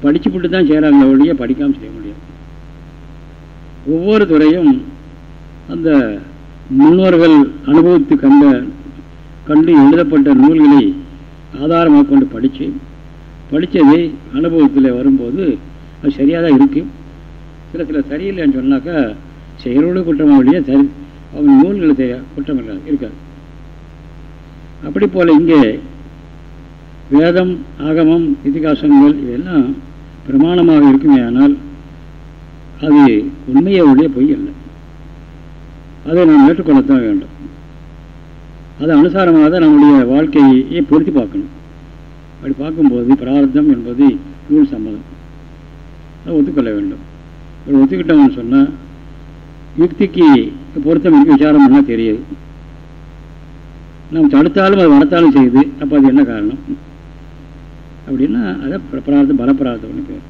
படிச்சு போட்டு தான் செய்கிறாங்களே ஒழிய படிக்காமல் செய்ய முடியும் ஒவ்வொரு துறையும் அந்த முன்னோர்கள் அனுபவித்து கண்ட கண்டு எழுதப்பட்ட நூல்களை ஆதாரமாக கொண்டு படித்து படித்ததை அனுபவத்தில் வரும்போது அது சரியாக தான் இருக்குது சில சில சரியில்லைன்னு சொன்னாக்கா செயலோடு குற்றமாக வழியே சரி அவங்க நூல்கள் தெரிய குற்றம் இருக்காது. அப்படி போல இங்கே வேதம் ஆகமம் இதிகாசங்கள் இதெல்லாம் பிரமாணமாக இருக்குமே ஆனால் அது உண்மையை உடைய பொய் அல்ல. அதை நாம் ஏற்றுக்கொள்ளத்தான் வேண்டும். அது அனுசாரமாக தான் நம்முடைய வாழ்க்கையை பொருத்தி பார்க்கணும். அப்படி பார்க்கும்போது பிரார்த்தம் என்பது நூல் சம்மதம். அதை ஒத்துக்கொள்ள வேண்டும். ஒரு ஒத்துக்கிட்டோம்னு சொன்னால் யுக்திக்கு பொருத்தம் இருக்கு விசாரம் பண்ணால் தெரியாது. நாம் தடுத்தாலும் அது வளர்த்தாலும் செய்யுது அப்போ அது என்ன காரணம்? அப்படின்னா அதை பிரார்த்தம் பலப்பிரார்த்தம்னு பேர்.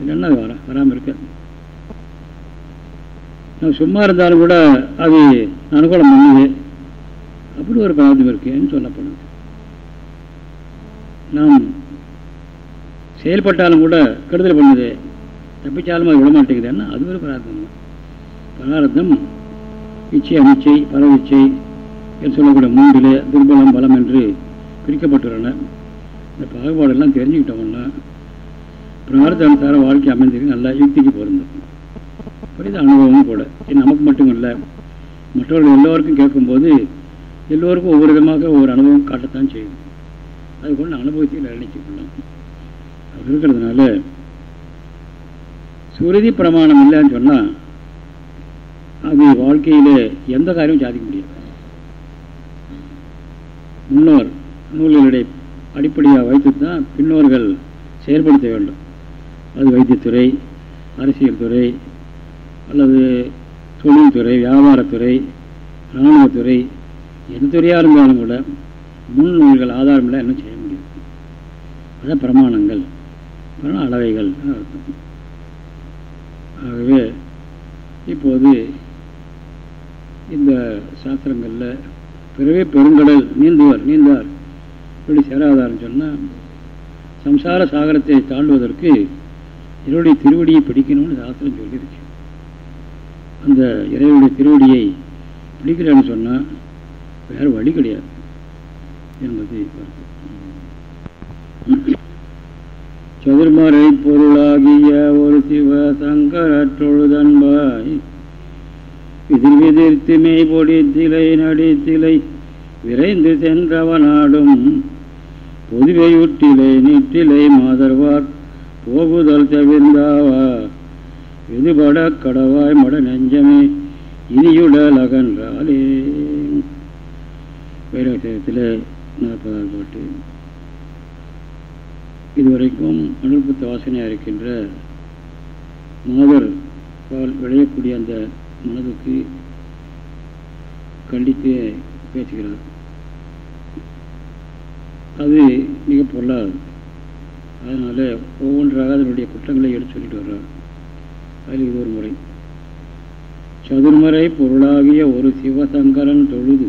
இல்லைன்னா அது வர வராமல் இருக்காது. சும்மா இருந்தாலும் கூட அது அனுகூலம் பண்ணுது. அப்படி ஒரு பிரார்த்தம் இருக்குன்னு சொல்லப்படுது நாம் செயல்பட்டாலும் கூட கெடுதல் பண்ணுது. தப்பிச்சாலும் அது விடமாட்டேங்குதுன்னா அது ஒரு பிரார்த்தம் தான் பிரார்த்தம் இச்சை அனிச்சை பரவிச்சை என்று சொல்லக்கூடிய மூன்றில் துர்பலம் பலம் என்று பிரிக்கப்பட்டுள்ளன. இந்த பாகுபாடெல்லாம் தெரிஞ்சுக்கிட்டோம்னா பிரார்த்த அனுசார வாழ்க்கை அமைந்திருக்கு நல்லா யுக்திக்கு பொருந்தும். புரியுது அனுபவமும் கூட இது நமக்கு மட்டும் இல்லை மற்றவர்கள் எல்லோருக்கும் கேட்கும்போது எல்லோருக்கும் ஒவ்வொரு விதமாக ஒவ்வொரு அனுபவம் காட்டத்தான் செய்யும். அது கொண்டு அனுபவத்தையும் நிர்ணயிச்சுக்கணும் அப்படி இருக்கிறதுனால சுருதி பிரமாணம் இல்லைன்னு சொன்னால் அது வாழ்க்கையில் எந்த காரியமும் சாதிக்க முடியாது. முன்னோர் நூல்களுடைய அடிப்படையாக வைத்து தான் பின்னோர்கள் செயல்படுத்த வேண்டும். அது வைத்தியத்துறை அரசியல் துறை அல்லது தொழில்துறை வியாபாரத்துறை இராணுவத்துறை எந்த துறையாக இருந்தாலும் கூட முன் நூல்கள் ஆதாரம் இல்லை என்ன செய்ய முடியும்? அதான் பிரமாணங்கள். அளவைகள். அர்த்தம் ஆகவே இப்போது இந்த சாஸ்திரங்களில் பிறவே பெருங்கடல் நீந்துவார் நீந்தார் இப்படி சேராதார்னு சொன்னால் சம்சார சாகரத்தை தாண்டுவதற்கு இறைவனுடைய திருவடியை பிடிக்கணும்னு சாஸ்திரம் சொல்லியிருக்கு அந்த இறைவனுடைய திருவடியை பிடிக்கிறேன்னு சொன்னால் வேறு வழி கிடையாது. என்பது சதுர்மறை பொருளாகிய ஒரு சிவ சங்கரற்றொழுதன்பாய் விதிர் விதிர்த்து மெய் பொடித்திலை நடித்திலை விரைந்து சென்றவனாடும் பொதுவையுட்டிலை நிற்றிலை மாதர்வார் போகுதல் தவிர்ந்தாவா எதுபட கடவாய் மட நெஞ்சமே இனியுடல் அகன்றாலே வைரவத்தில் நாற்பதாவது பாட்டு இதுவரைக்கும் அனுபத்த வாசனையாக இருக்கின்ற மாதர் பால் விளையக்கூடிய அந்த மனதுக்கு கண்டித்து பேசுகிறார். அது மிக பொருளாது. அதனால் ஒவ்வொன்றாக அதனுடைய குற்றங்களை எடுத்து சொல்லிட்டு வர்றார். அதில் இது ஒரு முறை. சதுர்மறை பொருளாகிய ஒரு சிவசங்கரன் தொழுது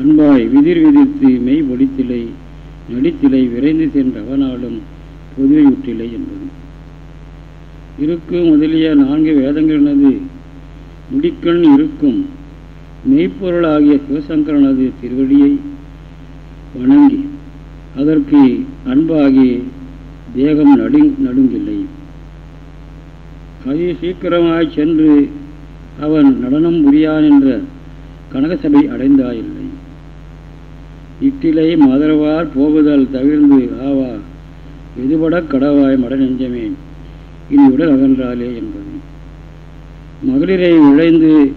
அன்பாய் விதிர் விதிர்த்து மெய் பொடித்திலை நடித்திலை விரைந்து சென்றவனாலும் பொதுவை என்பது. இருக்கும் முதலிய நான்கு வேதங்களினது முடிக்கண் இருக்கும் மெய்ப்பொருளாகிய சிவசங்கரனது திருவடியை வணங்கி அதற்கு அன்பாகி தேகம் நடு நடுங்கில்லை. அதி சீக்கிரமாய் சென்று அவன் நடனம் புரியான் என்ற கனகசபை அடைந்தாயில்லை. இட்டிலை மதரவார் போகுதல் தவிர்ந்து ஆவா எதுபட கடவாய் மட நெஞ்சமே இனி உடல் அகன்றாலே என்பது. மகளிரை உழைந்து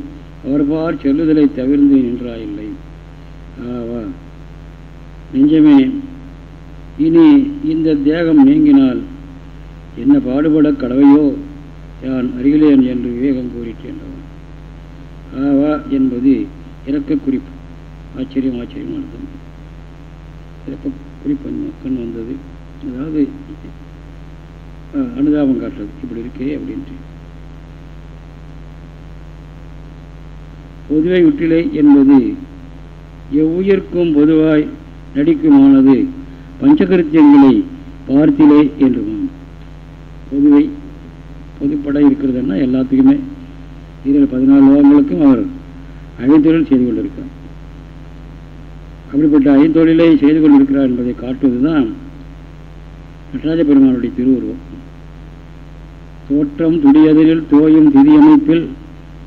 அவர்பார் செல்லுதலை தவிர்ந்து நின்றாயில்லை. ஆவா நெஞ்சமே இனி இந்த தேகம் நீங்கினால் என்ன பாடுபட கடவையோ? யான் அறிகிலேன் என்று விவேகம் கூறிட்டு என்றவன் ஆவா என்பது இறக்க குறிப்பு. ஆச்சரியம் ஆச்சரியமானது இறக்க குறிப்பு கண் வந்தது. அதாவது அனுதாபம் காட்டுறது. இப்படி இருக்கே அப்படின்ட்டு. பொதுவை உற்றிலை என்பது எவ்வுயிர்க்கும் பொதுவாய் நடிக்குமானது பஞ்சகருத்தியங்களை பார்த்திலே என்றுமாம். பொதுவை பொதுப்பட இருக்கிறதுன்னா எல்லாத்துக்குமே இதில் பதினாலு லோகங்களுக்கும் அவர் ஐந்தொழில் செய்து கொண்டிருக்கார் அப்படிப்பட்ட ஐந்தொழிலை செய்து கொண்டிருக்கிறார் என்பதை காட்டுவதுதான் நடராஜ பெருமானுடைய திருவுருவம். தோற்றம் துடியதில் தோயும் திதியமைப்பில்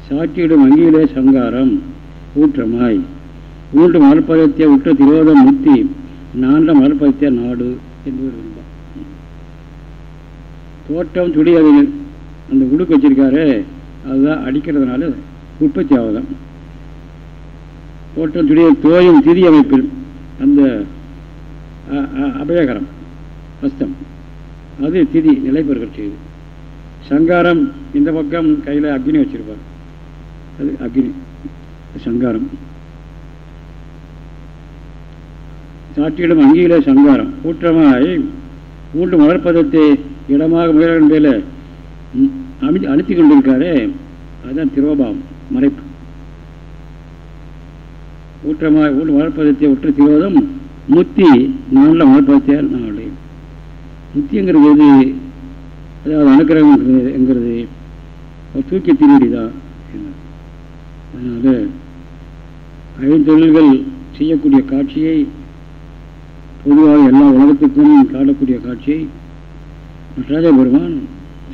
சாட்சியிடும் அங்கியிலே சங்காரம் ஊற்றமாய். ஊன்று மலர்பதத்திய உற்ற திரோதம் முத்தி நான்ட மலர்பதத்திய நாடு என்று தோற்றம் துடியதில் அந்த உடுக்கு வச்சிருக்காரு அதுதான் அடிக்கிறதுனால உற்பத்தி ஆகுதான் ஓட்டம் துடிய தோயும் திதி அமைப்பில் அந்த அபயகரம் ஹஸ்தம் அது திதி நிலைபெறுகள் செய்யுது. சங்காரம் இந்த பக்கம் கையில் அக்னி வச்சிருப்பார். அது அக்னி சங்காரம். சாட்சியிடம் அங்கியிலே சங்காரம். கூட்டமாய் ஊன்று மலர்ப்பதத்தை இடமாக முயல்களின் பேரில் அமி அழுத்தி கொண்டிருக்காரே அதுதான் திரோபாவம் மறைப்பு. ஊற்றமாக ஊர் வளர்ப்பதத்தை உற்ற திரோதம் முத்தி நல்ல வளர்ப்பதத்தையால் நாளை முத்திங்கிறது எது? அதாவது அனுக்கிரகம் என்கிறது தூக்கி திருடிதான் அதனால் ஐந்தொழில்கள் செய்யக்கூடிய காட்சியை பொதுவாக எல்லா உலகத்துக்கும் காட்டக்கூடிய காட்சியை நடராஜ பெருமான்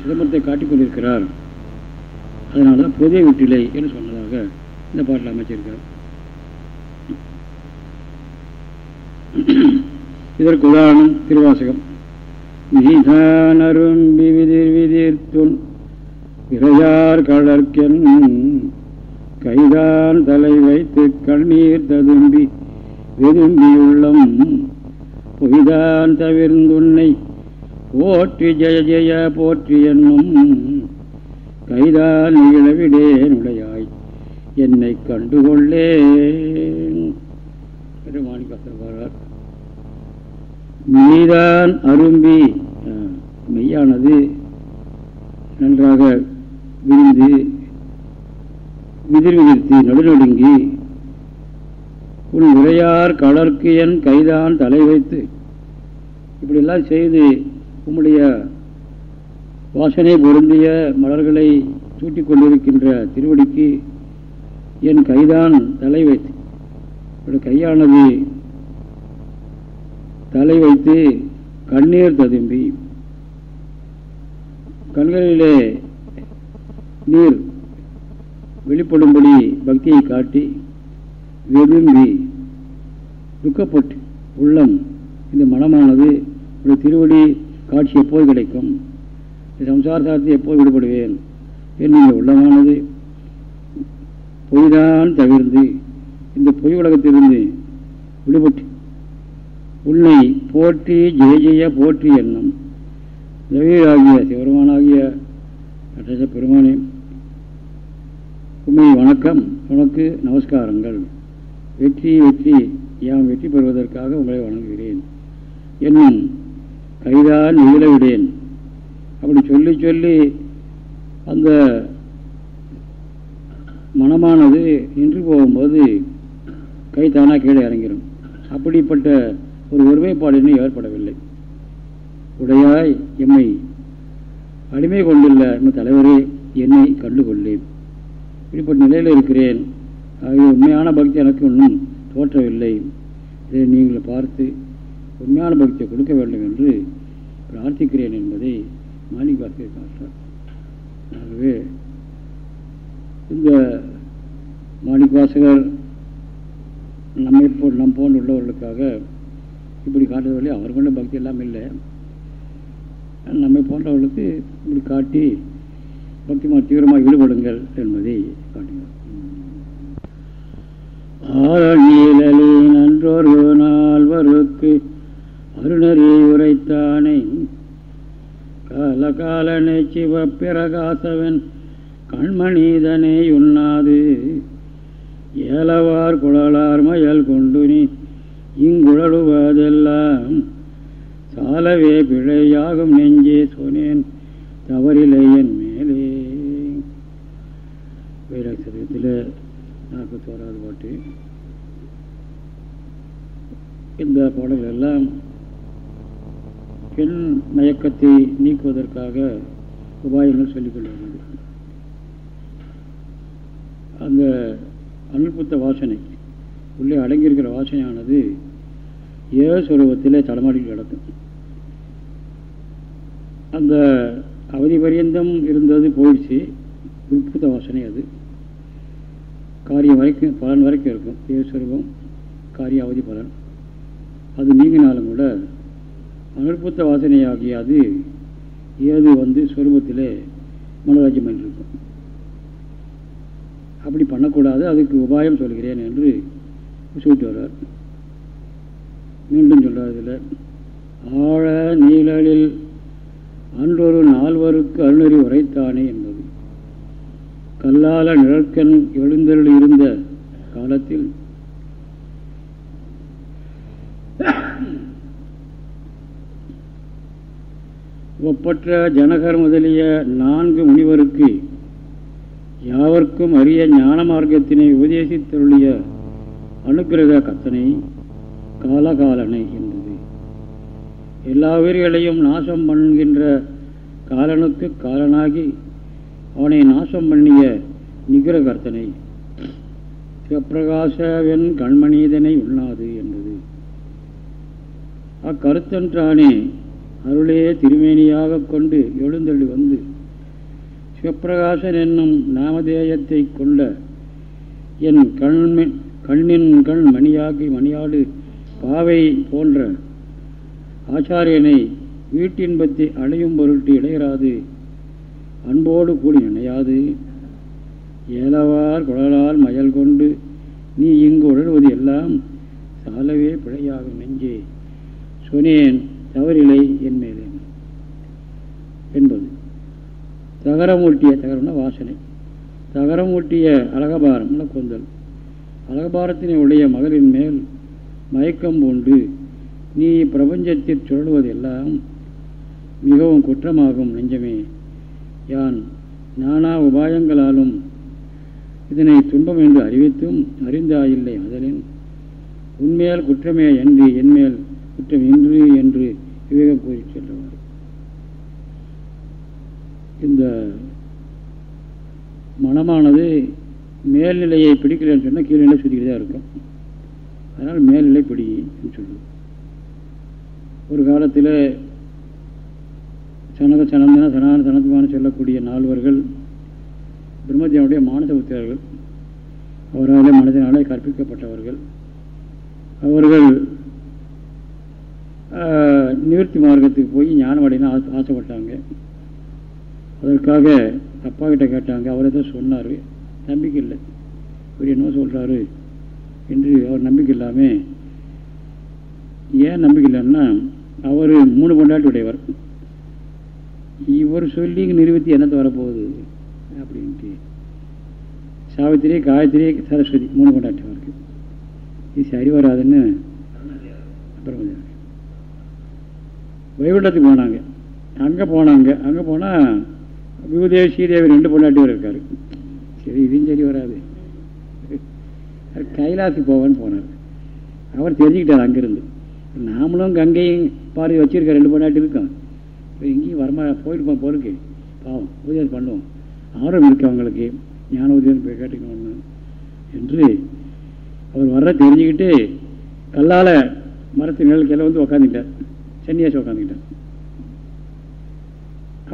சிதம்பரத்தை காட்டிக் கொண்டிருக்கிறார் அதனால தான் பொதிய விட்டிலை என்று சொன்னதாக இந்த பாட்டில் அமைச்சிருக்கார் இதற்கு உதாரணம் திருவாசகம். நீதானரும்பி விதிர் விதிர்த்துன் இறையார் கலர்க்கென் கைதான் தலை வைத்து கண்ணீர் ததும்பி விரும்பியுள்ளம் பொய்தான் தவிர்ந்துன்னை போற்றி ஜெய ஜெய போற்றி என்னும் கைதான் இழவிடேன் நுழையாய் என்னை கண்டுகொள்ளே பெருமானிக்கப்படுவார் நீதான் அரும்பி மெய்யானது நன்றாக விரிந்து விதிர் விதிர்த்து நடுநடுங்கி உன் உரையார் கடற்கு என் கைதான் தலை வைத்து இப்படியெல்லாம் செய்து உம்முடைய வாசனை பொருந்திய மலர்களை சூட்டிக் கொண்டிருக்கின்ற திருவடிக்கு என் கைதான் தலை வைத்து என்னுடைய கையானது தலை வைத்து கண்ணீர் ததும்பி கண்களிலே நீர் வெளிப்படும்படி பக்தியை காட்டி விரும்பி துக்கப்பட்டு உள்ளம். இந்த மனமானது ஒரு திருவடி காட்சி எப்போது கிடைக்கும்? சம்சார சாரத்தை எப்போது விடுபடுவேன்? என்னுடைய உள்ளமானது பொய்தான் தவிர்ந்து இந்த பொய் உலகத்திலிருந்து விடுபட்டு உன்னை போற்றி ஜெய ஜெய போற்றி எண்ணம் ஜவீராகிய சிவருமானாகிய கட்டச பெருமானே உண்மை வணக்கம் உனக்கு நமஸ்காரங்கள். வெற்றி வெற்றி யாம் வெற்றி பெறுவதற்காக உங்களை வணங்குகிறேன். என்னும் கைதான் விடேன். அப்படி சொல்லி சொல்லி அந்த மனமானது நின்று போகும்போது கை தானாக கீழே இறங்கிடும் அப்படிப்பட்ட ஒரு ஒருமைப்பாடு இன்னும் ஏற்படவில்லை. உடையாய் எம்மை அடிமை கொண்டுள்ள என் தலைவரே என்னை கண்டுகொள்ளேன் இப்படிப்பட்ட நிலையில் இருக்கிறேன். ஆகிய உண்மையான பக்தி எனக்கு இன்னும் தோற்றவில்லை. இதை நீங்கள் பார்த்து உண்மையான பக்தியை கொடுக்க வேண்டும் என்று பிரார்த்திக்கிறேன் என்பதை மாணிக்காசிரியர் காட்டார் ஆகவே இந்த மாணிக்கவாசகர் நம்மை போ நம் போன்று உள்ளவர்களுக்காக இப்படி காட்டுறதில்லை அவர் கொண்ட பக்தி எல்லாம் இல்லை. நம்மை போன்றவர்களுக்கு இப்படி காட்டி பக்திமா தீவிரமாக ஈடுபடுங்கள் என்பதை காட்டுகிறார். ஆரணியலின் அன்றொரு நால்வருக்கு அருணறி உரைத்தானே. காலகாலனை சிவப்பிரகாசவன் கண்மணிதனை உண்ணாது ஏலவார் குழலார் மயல் கொண்டு நீ இங்குழலுவதெல்லாம் சாலவே பிழையாகும் நெஞ்சே சொனேன் தவறில்லை என் மேலே. வைராட்சத்தில் நாற்பத்தோராவது பாட்டு இந்த பாடல்கள் எல்லாம் பெண் மயக்கத்தை நீக்குவதற்காக உபாயங்கள் சொல்லிக்கொள்கிறது அந்த அனுப்புத்த வாசனை உள்ளே அடங்கியிருக்கிற வாசனையானது ஏ சுரூபத்தில் தடமாடி கிடக்கும். அந்த அவதி பரியந்தம் இருந்தது போயிடுச்சு. உட்புத்த வாசனை அது. காரியம் வரைக்கும் பலன் வரைக்கும் இருக்கும். ஏசுரூபம் காரிய அவதி பலன். அது நீங்கினாலும் கூட அனுற்புத்த வாசனையாகிய அது ஏது வந்து ஸ்வரூபத்திலே மனோராஜ்யம் என்றிருக்கும். அப்படி பண்ணக்கூடாது அதுக்கு உபாயம் சொல்கிறேன் என்று சொல்லிட்டு வர்றார். மீண்டும் சொல்கிறார் இதில் ஆழ நீழலில் அன்றொரு நால்வருக்கு அருணறி உரைத்தானே என்பது. கல்லால நிழற்கண் எழுந்தருள் இருந்த காலத்தில் ஒப்பற்ற ஜனகர் முதலிய நான்கு முனிவருக்கு யாவர்க்கும் அரிய ஞான மார்க்கத்தினை உபதேசித்தருளிய அனுக்கிரக கத்தனை காலகாலனை என்பது. எல்லா உயிர்களையும் நாசம் பண்ணுகின்ற காலனுக்கு காலனாகி அவனை நாசம் பண்ணிய நிகரகர்த்தனை சிவப்பிரகாசவன் கண்மணீதனை உண்ணாது என்பது. அக்கருத்தன்றானே அருளே திருமேனியாக கொண்டு எழுந்தள்ளி வந்து சிவப்பிரகாசன் என்னும் நாமதேயத்தை கொண்ட என் கண்மின் கண்ணின் கண் மணியாகி மணியாடு பாவை போன்ற ஆச்சாரியனை வீட்டின்பத்தை அடையும் பொருட்டு இடையராது அன்போடு கூடி நினையாது. ஏலவார் குழலால் மயல் கொண்டு நீ இங்கு உணர்வது எல்லாம் சாலவே பிழையாகும் நெஞ்சே. சொனேன் தவறில்லை என் மேலே என்பது. தகரமூட்டிய தகரம்னா வாசனை தகரமூட்டிய அழகபாரம்னா கொந்தல். அழகபாரத்தினை உடைய மகளின் மேல் மயக்கம் பூண்டு நீ பிரபஞ்சத்தில் சுழலுவதெல்லாம் மிகவும் குற்றமாகும் நெஞ்சமே. யான் நானா உபாயங்களாலும் இதனை துன்பம் என்று அறிவித்தும் அறிந்தாயில்லை அதனின் உண்மையால் குற்றமே என்று என்மேல் குற்றம் இன்று என்று விவேகம் கூறி செல்லுவார் இந்த மனமானது மேல்நிலையை பிடிக்கலன்னு சொன்னால் கீழ்நிலை சுற்றிக்கிட்டு இருக்கும். அதனால் மேல்நிலை பிடின்னு சொல்லுவோம். ஒரு காலத்தில் சனக சனந்தன சனான சனத்துமான சொல்லக்கூடிய நால்வர்கள் பிரம்மத்தியனுடைய மானசபுத்திரர்கள் அவராலே மனதினாலே கற்பிக்கப்பட்டவர்கள். அவர்கள் நிவர்த்தி மார்க்கத்துக்கு போய் ஞானம் அடையினா ஆசைப்பட்டாங்க. அதற்காக அப்பா கிட்ட கேட்டாங்க. அவர் தான் சொன்னார். நம்பிக்கை இல்லை. இவர் என்ன சொல்கிறாரு என்று அவர் நம்பிக்கை இல்லாமல் ஏன் நம்பிக்கை இல்லைன்னா அவர் மூணு கொண்டாட்டி உடையவர் இவர் சொல்லி நிறுவத்தி என்னத்தை வரப்போகுது? அப்படின்ட்டு. சாவித்திரி காயத்ரி சரஸ்வதி மூணு கொண்டாட்டவருக்கு இது சரி வராதுன்னு அப்புறம் வைகுண்டத்துக்கு போனாங்க. அங்கே போனாங்க. அங்கே போனால் பூதேவி ஸ்ரீதேவி ரெண்டு பொண்டாட்டிவர் இருக்கார். சரி இதுவும் சரி வராது. கைலாசி போவான்னு போனார். அவர் தெரிஞ்சுக்கிட்டார் அங்கேருந்து. நாமளும் கங்கையும் பாடி வச்சுருக்க ரெண்டு பொண்டாட்டி இருக்கோம். இப்போ இங்கேயும் வரமா போயிருப்போம் பொறுக்கு பாவம் உதவி பண்ணுவோம். ஆர்வம் இருக்கு அவங்களுக்கு. ஞான உதயம் போய் கேட்டுக்கணும்னு. என்று அவர் வர்ற தெரிஞ்சுக்கிட்டு கல்லால் மரத்து நிழல் கீழே வந்து உக்காந்துட்டார் சன்னியாசி உக்காந்துக்கிட்டார்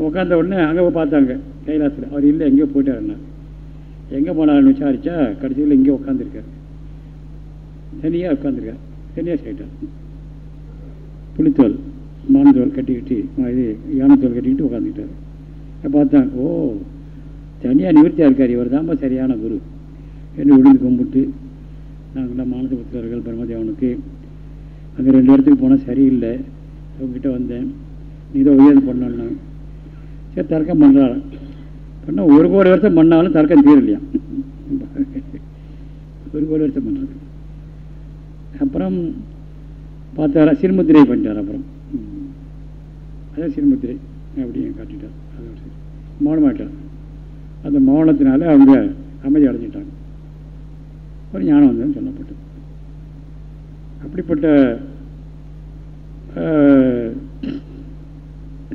உட்காந்த உடனே அங்கே போய் பார்த்தாங்க கைலாசத்தில். அவர் இல்லை எங்கேயோ போயிட்டாருன்னா. எங்கே போனாலும் விசாரித்தா கடைசியில் இங்கே உட்காந்துருக்கார் தனியாக உட்காந்துருக்கார் சன்னியாசி ஆகிட்டார் புளித்தோல் மானத்தோல் கட்டிக்கிட்டு இது யானத்தோல் கட்டிக்கிட்டு உட்காந்துக்கிட்டார் பார்த்தாங்க ஓ தனியாக நிவர்த்தியாக இருக்கார். இவர் தான் சரியான குரு. என்று விழுந்து கும்பிட்டு நாங்களாம் மானச புத்திரர்கள் பிரம்மதேவனுக்கு அங்கே ரெண்டு இடத்துக்கு போனால் சரியில்லை. உங்ககிட்ட வந்தேன். நீ தான் உயர்ந்து பண்ணோன்னா சரி தர்க்கம் பண்ணுறாரு பண்ணால் ஒரு கோடி வருஷம் பண்ணாலும் தர்க்கம் தீரலையா? ஒரு கோடி வருஷம் பண்ணுறது அப்புறம் பார்த்தாரா சிறுமுத்திரை பண்ணிட்டார் அப்புறம். அதான் சிறுமுத்திரை அப்படியே காட்டிட்டார். அது சரி. மௌனமாயிட்டார். அந்த மௌனத்தினால அவங்க அமைதி அடைஞ்சிட்டாங்க. ஒரு ஞானம் வந்ததுன்னு சொல்லப்பட்டது. அப்படிப்பட்ட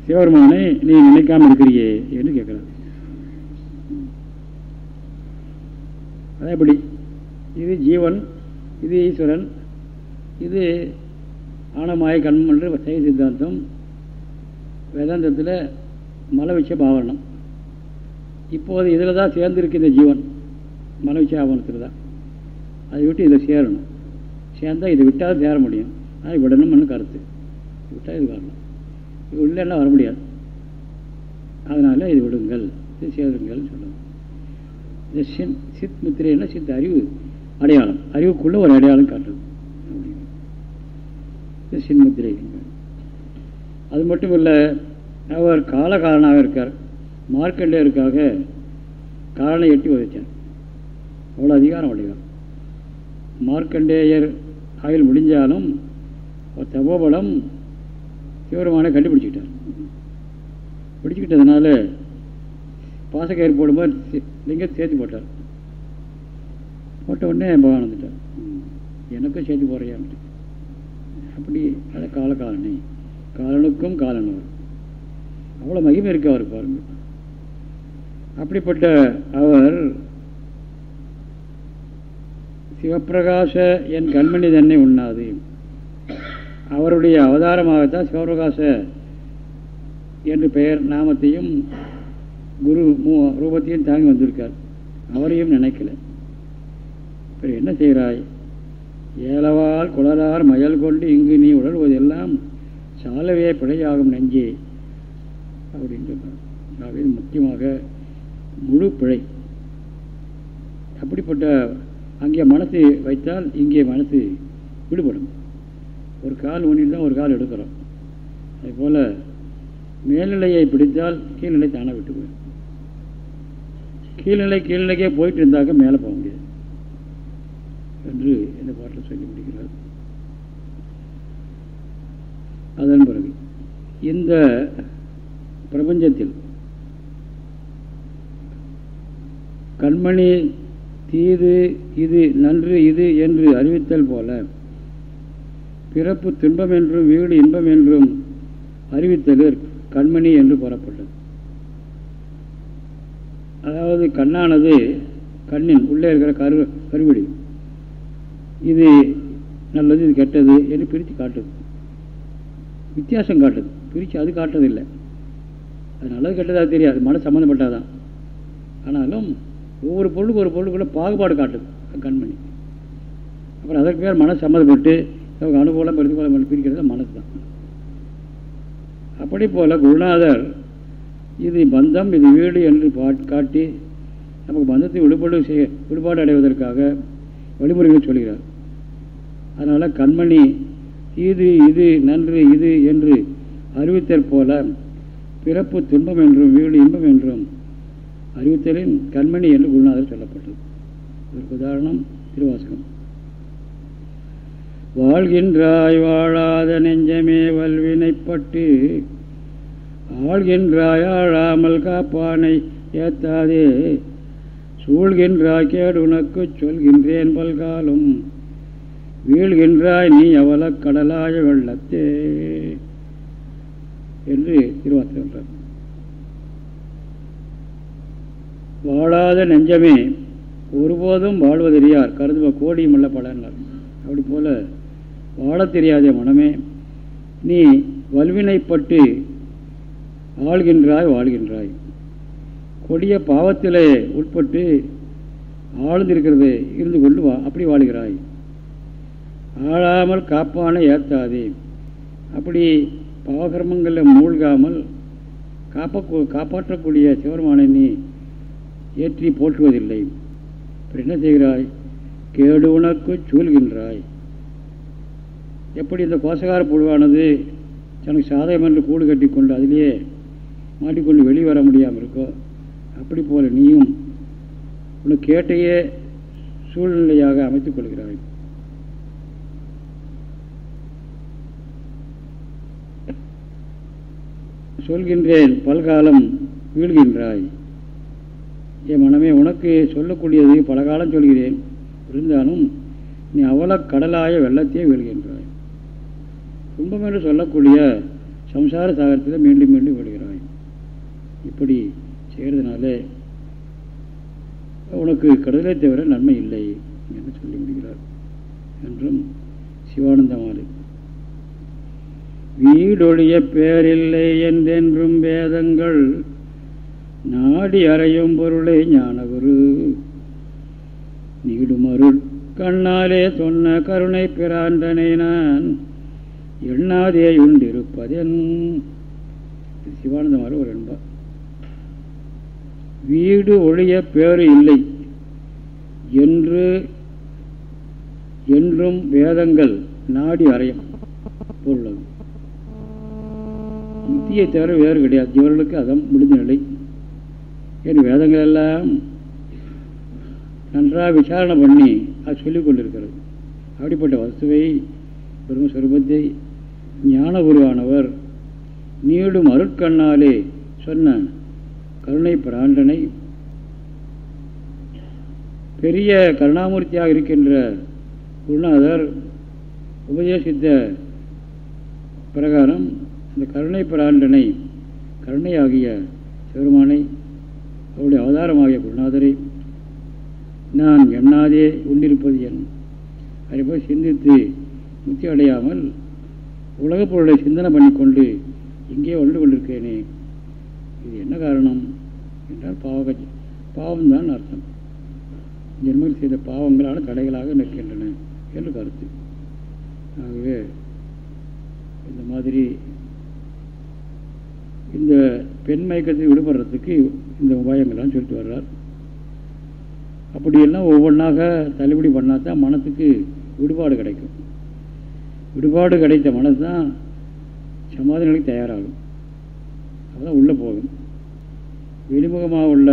சிவபெருமானை நீ நினைக்காம இருக்கிறியே என்று கேட்கிறார். எப்படி இது ஜீவன் இது ஈஸ்வரன் இது ஆனமாய கண்மம் என்று சைவ சித்தாந்தம் வேதாந்தத்தில் மலவிச்ச பாவரணம். இப்போது இதில் தான் சேர்ந்துருக்கு இந்த ஜீவன் மலவிச்ச ஆவணத்தில் தான் அதை விட்டு இதை சேரணும். சேர்ந்தால் இதை விட்டால் சேர முடியும். ஆனால் விடணும்னு கருத்து. விட்டால் இது வரணும் இது உள்ளெல்லாம் வர முடியாது. அதனால் இது விடுங்கள். இது சேருங்கள் சொல்லணும் இந்த சின் சித் முத்திரைன்னா சித் அறிவு அடையாளம். அறிவுக்குள்ளே ஒரு அடையாளம் காட்டுது இது சின்முத்திரை அது மட்டும் இல்லை அவர் காலகாரனாக இருக்கார். மார்க்கண்டேயருக்காக காலனை எட்டி உதைத்தார் அவ்வளோ அதிகாரம் உடையவர். மார்க்கண்டேயர் ஆயுள் முடிஞ்சாலும் தபோபலம் தீவிரமான கண்டுபிடிச்சிக்கிட்டார். பிடிச்சிக்கிட்டதுனால பாசக்கயிறு போடும்போது லிங்கத்தை சேர்த்து போட்டார். போட்ட உடனே பகவான் வந்துட்டார். எனக்கும் சேர்த்து போகிறையான்ட்டு அப்படி. அதை காலகாலனே. காலனுக்கும் காலனவர் அவ்வளோ மகிமை இருக்கு அவர் பாருங்க. அப்படிப்பட்ட அவர் சிவப்பிரகாச என் கண்மணி தன்னை உண்ணாது. அவருடைய அவதாரமாகத்தான் சிவபிரகாச என்று பெயர் நாமத்தையும் குரு மூ ரூபத்தையும் தாங்கி வந்திருக்கார். அவரையும் நினைக்கல. அப்புறம் என்ன செய்கிறாய்? ஏலவால் குளரார் மயல் கொண்டு இங்கு நீ உணர்வதெல்லாம் சாலவே பிழையாகும் நெஞ்சே அப்படின்னு சொன்னார். ஆகவே முக்கியமாக முழு பிழை. அப்படிப்பட்ட அங்கே மனசு வைத்தால் இங்கே மனசு விடுபடும். ஒரு கால் ஊனிட்டு தான் ஒரு கால் எடுக்கிறோம். அதுபோல் மேல்நிலையை பிடித்தால் கீழ்நிலை தானாக விட்டு போயிடும். கீழ்நிலை கீழ்நிலைக்கே போயிட்டு இருந்தாக்க மேலே போக முடியாது. என்று இந்த பாட்டில் சொல்லி முடிக்கிறார். அதன் பிறகு இந்த பிரபஞ்சத்தில் கண்மணி தீது இது நன்று இது என்று அறிவித்தல் போல பிறப்பு துன்பம் என்றும் வீடு இன்பம் என்றும் அறிவித்தலர் கண்மணி என்று கூறப்பட்டது. அதாவது கண்ணானது கண்ணின் உள்ளே இருக்கிற கரு கருவிடி. இது நல்லது இது கெட்டது என்று பிரித்து காட்டுது. வித்தியாசம் காட்டுது. பிரித்து அது காட்டுறதில்லை. அது நல்லது கெட்டதாக தெரியாது. மன சம்மந்தப்பட்டாதான். ஆனாலும் ஒவ்வொரு பொருளுக்கு ஒரு பொருளுக்குள்ள பாகுபாடு காட்டுது. கண்மணி. அப்புறம் அதற்கு பேர் மன சம்மந்தப்பட்டு நமக்கு அனுகூலம் பிரதிகூலம் பிரிக்கிறது மனசு தான். அப்படி போல் குருநாதர் இது பந்தம் இது வீடு என்று காட்டி நமக்கு பந்தத்தை விடுபாடு செய்ய விடுபாடு அடைவதற்காக வழிமுறைகள் சொல்கிறார். அதனால் கண்மணி இது இது நன்று இது என்று அறிவித்தல் போல பிறப்பு துன்பம் என்றும் வீடு இன்பம் என்றும் அறிவித்தலின் கண்மணி என்று குருநாதர் சொல்லப்பட்டது. இதற்கு உதாரணம் திருவாசகம். வாழ்கின்றாய் வாழாத நெஞ்சமே வல்வினைப்பட்டு ஆழ்கின்றாய் ஆழாமல் காப்பானை ஏத்தாதே. சூழ்கின்றாய் கேடு உனக்கு சொல்கின்றேன் பல்காலும் வீழ்கின்றாய் நீ அவல கடலாய வெள்ளத்தே என்று திருவாசகம் வாழாத நெஞ்சமே ஒருபோதும் வாழ்வதறியார். கருதுவ கோடியும் உள்ள பலனார் அப்படி போல வாழ தெரியாத மனமே. நீ வல்வினைப்பட்டு ஆள்கின்றாய் வாழ்கின்றாய். கொடிய பாவத்திலே உட்பட்டு ஆழ்ந்திருக்கிறது இருந்து கொண்டு வா அப்படி வாழ்கிறாய். ஆழாமல் காப்பான ஏற்றாதே அப்படி பாவகர்மங்களில் மூழ்காமல் காப்ப காப்பாற்றக்கூடிய சிவருமானை நீ ஏற்றி போற்றுவதில்லை. என்ன செய்கிறாய்? கேடு உனக்கு சூழ்கின்றாய். எப்படி இந்த கோசகார புழுவானது தனக்கு சாதகம் என்று கூடு கட்டி கொண்டு அதிலேயே மாட்டிக்கொண்டு வெளியே வர முடியாமல் இருக்கோ அப்படி போல நீயும் உனக்கு கேட்டையே சூழ்நிலையாக அமைத்துக் கொள்கிறாய். சொல்கின்றேன் பல்காலம் வீழ்கின்றாய். என் மனமே உனக்கு சொல்லக்கூடியது பல காலம் சொல்கிறேன். இருந்தாலும் நீ அவல கடலாய வெள்ளத்தையே வீழ்கின்றாய். துன்பம் என்று சொல்லக்கூடிய சம்சார சாகரத்தில் மீண்டும் மீண்டும் விடுகிறாய். இப்படி செய்கிறதுனால உனக்கு கடலை தவிர நன்மை இல்லை என்று சொல்லி முடிகிறார் என்றும் சிவானந்தமாறு வீடொழிய பேரில்லை என்றென்றும் வேதங்கள் நாடி அறையும் பொருளை ஞானகுரு. நீடுமருள் கண்ணாலே சொன்ன கருணை பிராண்டனை நான் எண்ணாதே உண்டிருப்பதென் சிவானந்தமாறு ஒரு அன்பா. வீடு ஒழிய பேறு இல்லை என்று என்றும் வேதங்கள் நாடி அறையும் பொருள் முத்தியை தவிர வேறு கிடையாது. இவர்களுக்கு அதம் முடிஞ்ச நிலை. என் வேதங்கள் எல்லாம் நன்றாக விசாரணை பண்ணி அது சொல்லிக் கொண்டிருக்கிறது. அப்படிப்பட்ட வஸ்துவை பிரம்மஸ்வரூபத்தை ஞான குருவானவர் நீடும் அருட்கண்ணாலே சொன்ன கருணை பிராண்டனை. பெரிய கருணாமூர்த்தியாக இருக்கின்ற குருநாதர் உபதேசித்த பிரகாரம் இந்த கருணை பிராண்டனை கருணையாகிய சிவருமானை அவருடைய அவதாரமாகிய குருநாதரை நான் எண்ணாதே உண்டிருப்பது என். அதை போய் சிந்தித்து முத்தி அடையாமல் உலகப் பொருளை சிந்தனை பண்ணிக்கொண்டு இங்கே வளர்ந்து கொண்டிருக்கேனே இது என்ன காரணம்? என்றால் பாவக பாவம்தான் அர்த்தம். ஜென்மத்தில் செய்த பாவங்களான தடைகளாக நிற்கின்றன என்று கருத்து. ஆகவே இந்த மாதிரி இந்த பெண் மயக்கத்தை விடுபடுறதுக்கு இந்த உபாயங்கள்லாம் சொல்லிட்டு வர்றார். அப்படியெல்லாம் ஒவ்வொன்றாக தள்ளுபடி பண்ணால் தான் மனத்துக்கு விடுபாடு கிடைக்கும். விடுபாடு கிடைத்த மனசு தான் சமாதி நிலைக்கு தயாராகும். அதுதான் உள்ளே போகும். வெளிமுகமாக உள்ள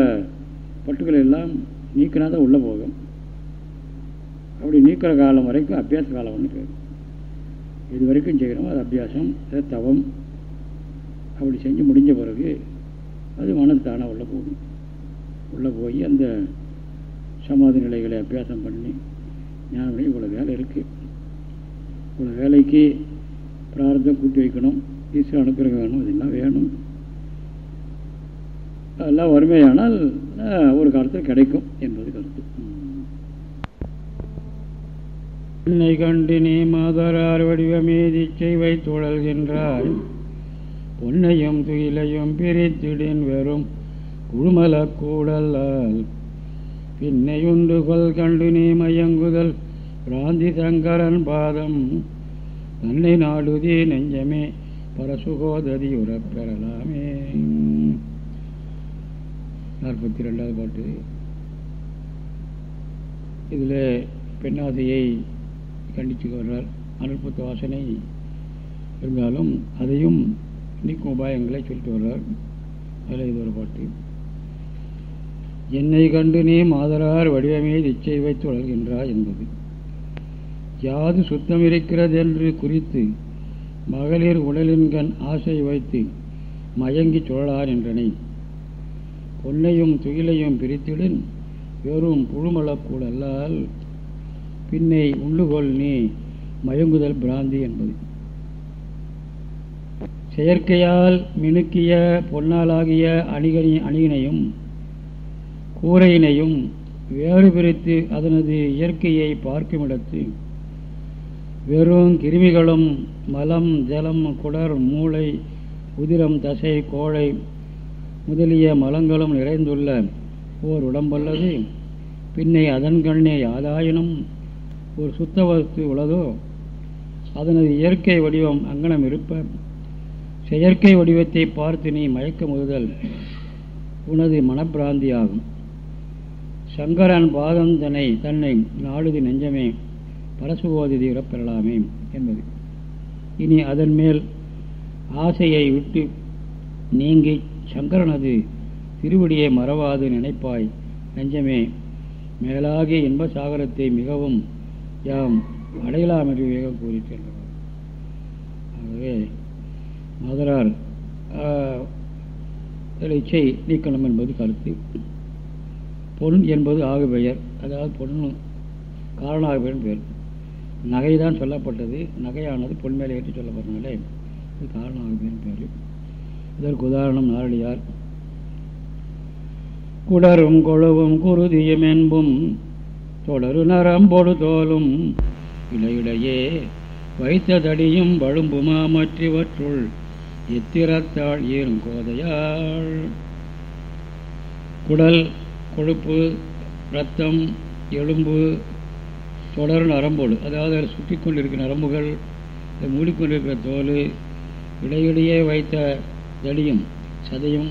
பட்டுக்களை எல்லாம் நீக்கினா தான் உள்ளே போகும். அப்படி நீக்கிற காலம் வரைக்கும் அபியாச காலம் ஒன்று பேர் இது வரைக்கும் செய்கிறோம் அது அபியாசம் அது தவம். அப்படி செஞ்சு முடிஞ்ச பிறகு அது மனது தானாக உள்ளே போகும். உள்ளே போய் அந்த சமாதி நிலைகளை அபியாசம் பண்ணி ஞானம் இவ்வளோ வேலை இருக்குது இவ்வளோ வேலைக்கு பிரார்த்தம் கூட்டி வைக்கணும். ஈஸ்வர அனுக்கிரகம் வேணும். இதெல்லாம் வேணும்? அதெல்லாம் வறுமையானால் ஒரு காலத்தில் கிடைக்கும் என்பது கருத்து. என்னை கண்டு நீ மாதரார் வடிவமே திச்சை வைத்துழல்கின்றாய் பொன்னையும் துயிலையும் பிரித்திடின் வெறும் குழுமல கூடல்லால் பின்னையுண்டு கொல் கண்டு நீ மயங்குதல். பிராந்தி சங்கரன் பாதம். நன்னை நாடுதி நெஞ்சமே பரசுகோததி உறப்பெறலாமே நாற்பத்தி ரெண்டாவது பாட்டு. இதில் பெண்ணாசையை கண்டித்து வர்றார் அனுப்புத்த வாசனை இருந்தாலும் அதையும் நீக்கும் உபாயங்களை சொல்லிட்டு வர்றார். அதில் இது ஒரு பாட்டு. என்னை கண்டு நீ மாதரார் வடிவமே இச்சை வைத்து வளர்கின்றாய் என்பது. யாது சுத்தம் இருக்கிறது என்று குறித்து மகளிர் உடலின்கண் ஆசை வைத்து மயங்கி சுழலார் என்றனை. பொன்னையும் துகிலையும் பிரித்திடன் வெறும் புழுமளக்கூட அல்லால் பின்னை உள்ளுகொள் நீ மயங்குதல் பிராந்தி என்பது. செயற்கையால் மினுக்கிய பொன்னாலாகிய அணிகனி அணியினையும் கூரையினையும் வேறு பிரித்து அதனது இயற்கையை பார்க்குமிடத்து வெறும் கிருமிகளும் மலம் ஜலம் குடர் மூளை உதிரம் தசை கோழை முதலிய மலங்களும் நிறைந்துள்ள ஓர் உடம்பல்லது. பின்னை அதன் கண்ணே யாதாயினும் ஒரு சுத்த வஸ்து உள்ளதோ அதனது இயற்கை வடிவம் அங்கனம் இருப்ப. செயற்கை வடிவத்தை பார்த்து நீ மயக்க முதல் உனது மனப்பிராந்தியாகும். சங்கரன் பாதம் தன்னை தன்னை நெஞ்சமே. பரசுவோதி பெறலாமே என்பது. இனி அதன் மேல் ஆசையை விட்டு நீங்கி சங்கரனது திருவடியை மறவாது நினைப்பாய். நெஞ்சமே மேலாகிய இன்ப சாகரத்தை மிகவும் யாம் அடையலாம் என்று வேகம் கூறி செல்கிறார் ஆகவே மதுரார் இச்சை நீக்கணும் என்பது கருத்து. பொன் என்பது ஆகு பெயர் அதாவது பொண்ணு காரணாக பெயர் நகை தான் சொல்லப்பட்டது. நகையானது பொன்மேலே ஏற்றி சொல்லப்பட்டனாலே இது காரணாக பேர். இதற்கு உதாரணம் நாரடியார். குடரும் கொழுவும் குருதியும் என்பும் தொடரு நரம்பொடு தோலும். இடையிடையே வைத்த தடியும் வழும்புமா மற்றவற்றுள் எத்திரத்தாள் ஏறும் கோதையாள். குடல் கொழுப்பு ரத்தம் எலும்பு தொடர் நரம்போடு அதாவது அதில் சுற்றி கொண்டிருக்கிற நரம்புகள் மூடிக்கொண்டிருக்கிற தோல் இடையிடையே வைத்த தடியும் சதையும்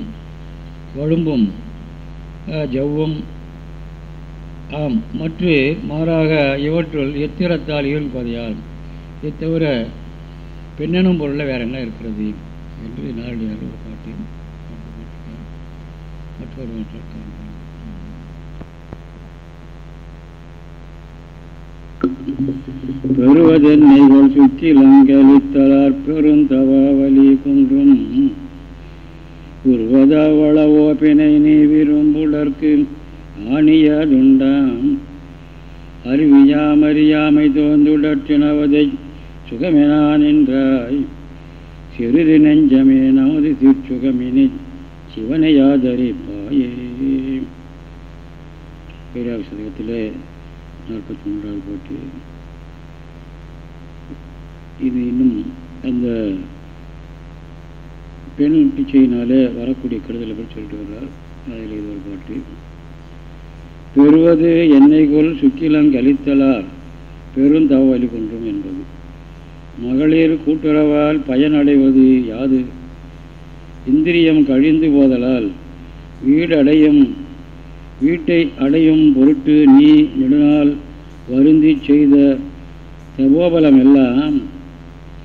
வழும்பும் ஜவ்வும் ஆம் மற்ற மாறாக இவற்றுள் எத்திரத்தால் ஈரன் கொதையால் இதை தவிர பெண்ணெனும் பொருளில் வேற என்ன இருக்கிறது? என்று நாரடியார் ஒரு பாட்டு மற்றொரு பெறுவதென்னை பெறுவதென்னைகள் சுற்றிலங்கலித்தலார் பெருந்தவாவலி குன்றும். உருவதவளவோ பிணை நீ விரும்புடற்கு ஆணியதுண்டாம். அறிவியாமறியாமை தோன்றுடற்றினவதை சுகமெனான் என்றாய். சிறிது நெஞ்சமே நமது திருச்சுகமினி சிவனை ஆதரிப்பாயே. பேராவி நாற்பத்தி மூன்றாவது பாட்டு இது இன்னும் அந்த பெண் பிச்சையினாலே வரக்கூடிய கெடுதலை பற்றி சொல்லிட்டு வர்றார். அதில் இது ஒரு பாட்டு. பெறுவது என்னைகொள் சுக்கிலங்கழித்தலார் பெருந்தவ வழி கொன்றும் என்பது. மகளிர் கூட்டுறவால் பயனடைவது யாது? இந்திரியம் கழிந்து போதலால் வீடடையும் வீட்டை அடையும் பொருட்டு நீ நெடுநாள் வருந்தி செய்த தபோபலம் எல்லாம்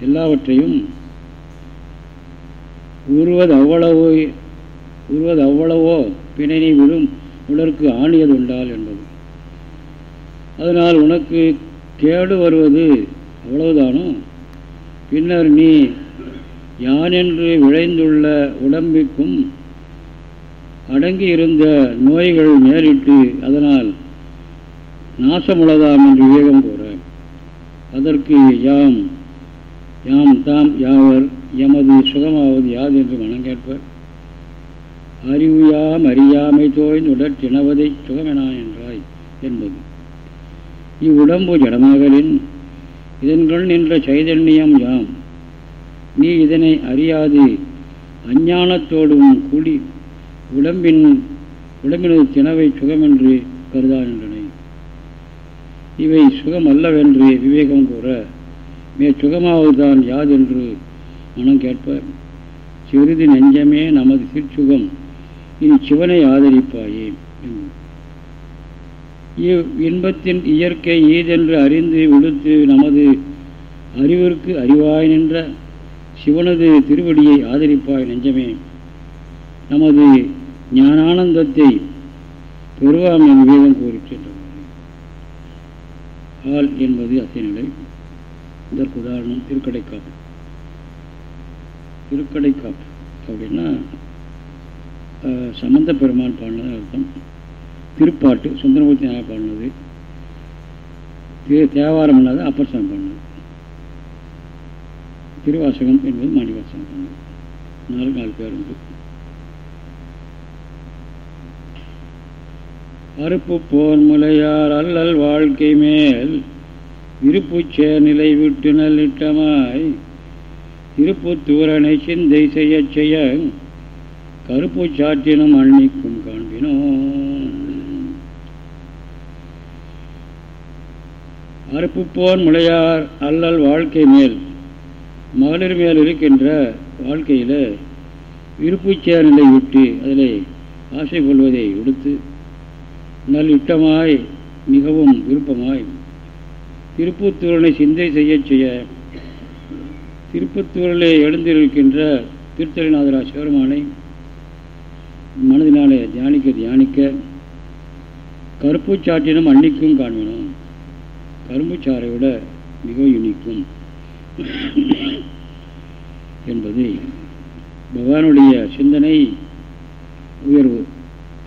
எல்லாவற்றையும் உருவது அவ்வளவோ உருவது அவ்வளவோ பிணனி விடும் உடற்கு ஆணியது உண்டால் என்பது. அதனால் உனக்கு கேடு வருவது அவ்வளவுதானோ? பின்னர் நீ யானென்று விளைந்துள்ள உடம்பிற்கும் அடங்கி இருந்த நோய்கள் நேரிட்டு அதனால் நாசமுள்ளதாம் என்று விவேகம் கூற அதற்கு யாம் யாம் தாம் யாவர் எமது சுகமாவது யாது என்று மனம் கேட்பர். அறிவு யாம் அறியாமை தோய்ந்து உடற்றினவதை சுகமெனா என்றாய் என்பது. இவ்வுடம்பு ஜடமாகலின் இதன்கள் நின்ற சைதன்யம் யாம். நீ இதனை அறியாது அஞ்ஞானத்தோடும் கூடி உடம்பின் உடம்பினது தினவை சுகமென்று கருதாகின்றன இவை சுகம் அல்லவென்று விவேகம் கூற மே சுகமாவதுதான் யாதென்று மனம் கேட்ப சிறிது நெஞ்சமே நமது சிற்சுகம் இனி சிவனை ஆதரிப்பாயே. இவ் இன்பத்தின் இயற்கை ஈதென்று அறிந்து விழுத்து நமது அறிவிற்கு அறிவாய் நின்ற சிவனது திருவடியை ஆதரிப்பாய் நெஞ்சமே. நமது ஞானானந்தத்தை பெறுவாம் என் வேதம் ஆள் என்பது அசைநிலை இதற்கு உதாரணம் திருக்கடைக்காப்பு. திருக்கடைக்காப்பு அப்படின்னா சம்பந்த பெருமான் பாடினது அர்த்தம். திருப்பாட்டு சுந்தரமூர்த்தி நாயர் பாடினது. திரு தேவாரம் இல்லாத அப்பர் சாமி பாடினது. திருவாசகம் என்பது மாணிவாசகம் பாடினது நாலு நாலு பேர் உண்டு அறுப்பு போர் முலையார் அல்லல் வாழ்க்கை மேல். இருப்புச்சே நிலை விட்டு நல்லிட்டமாய். இருப்பு தூரனை சிந்தை செய்ய செய்ய கருப்பு சாற்றினும் அன்னிக்கும் காண்பினோ போர் முளையார் அல்லல் வாழ்க்கை மேல். மகளிர் மேல் இருக்கின்ற வாழ்க்கையில் இருப்புச்சே நிலை விட்டு அதில் ஆசை கொள்வதை விடுத்து நல்லிட்டமாய் மிகவும் விருப்பமாய். திருப்பத்தூரனை சிந்தை செய்ய செய்ய திருப்பத்தூரிலே எழுந்திருக்கின்ற திருத்தலிநாதரா சிவருமானை மனதினாலே தியானிக்க தியானிக்க கருப்புச்சாற்றினும் அன்னிக்கும் காண்பனும். கரும்புச்சாரை விட மிகவும் இனிக்கும் என்பது பகவானுடைய சிந்தனை உயர்வு.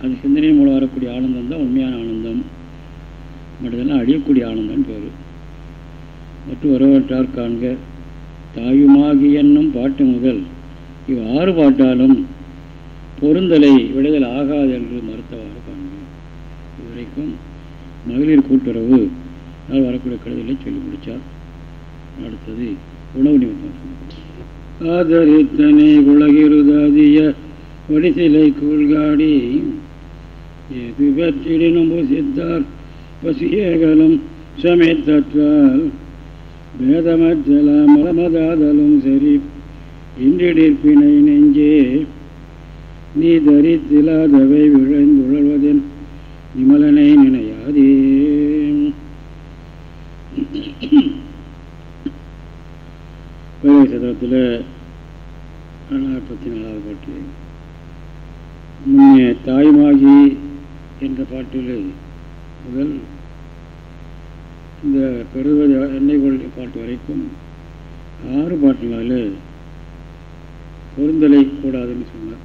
அந்த சிந்தனையின் மூலம் வரக்கூடிய ஆனந்தம் தான் உண்மையான ஆனந்தம். மற்றதெல்லாம் அழியக்கூடிய ஆனந்தம் பேர். மற்றும் வரவற்றார் காண்க தாயுமாகி என்னும் பாட்டு முதல் இவ் ஆறு பாட்டாலும் பொருந்தலை விடுதல் ஆகாது என்று மறுத்தவாறு காண்க. இதுவரைக்கும் மகளிர் கூட்டுறவு நாள் வரக்கூடிய கழுதலை சொல்லி முடித்தார் அடுத்தது உணவு நிமித்தம் ஆதரித்தனை உலகிருதாதிய வடிசிலை கூழ்காடி ஏது பெற்றிடினும் புசித்தார் சமைத்தற்றால் பேதமற்றல மலமதாதலும் சரி இன்றிடிற்பினை நெஞ்சே நீ தரித்திலாதவை விழைந்துழல்வதென் நிமலனை நினையாதே பழைய சதத்தில் நாற்பத்தி நாலாவது பாட்டு முன்னே தாய்மாகி என்ற பாட்டில் முதல் இந்த பெருவது எண்ணெய் கொள் பாட்டு வரைக்கும் ஆறு பாட்டுனால பொருந்தலை கூடாதுன்னு சொன்னார்.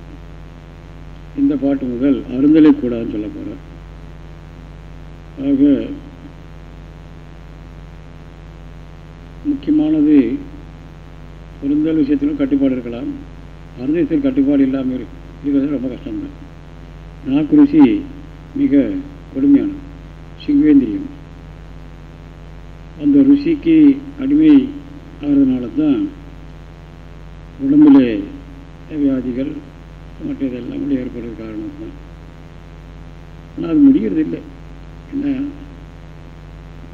இந்த பாட்டு முதல் அருந்தலை கூடாதுன்னு சொல்ல போகிறார் ஆக முக்கியமானது பொருந்தல் விஷயத்திலும் கட்டுப்பாடு இருக்கலாம். அருந்த விஷயத்தில் கட்டுப்பாடு இல்லாமல் இருக்கிறது ரொம்ப கஷ்டம்தான். நாக்குருசி மிக கொடுமையான சிங்கவேந்திரியம் அந்த ருசிக்கு அடிமை ஆகிறதுனால தான் உடம்பில் வியாதிகள் மற்ற இதெல்லாம் கூட ஏற்படுறது காரணம் தான் ஆனால் அது முடிகிறது இல்லை என்ன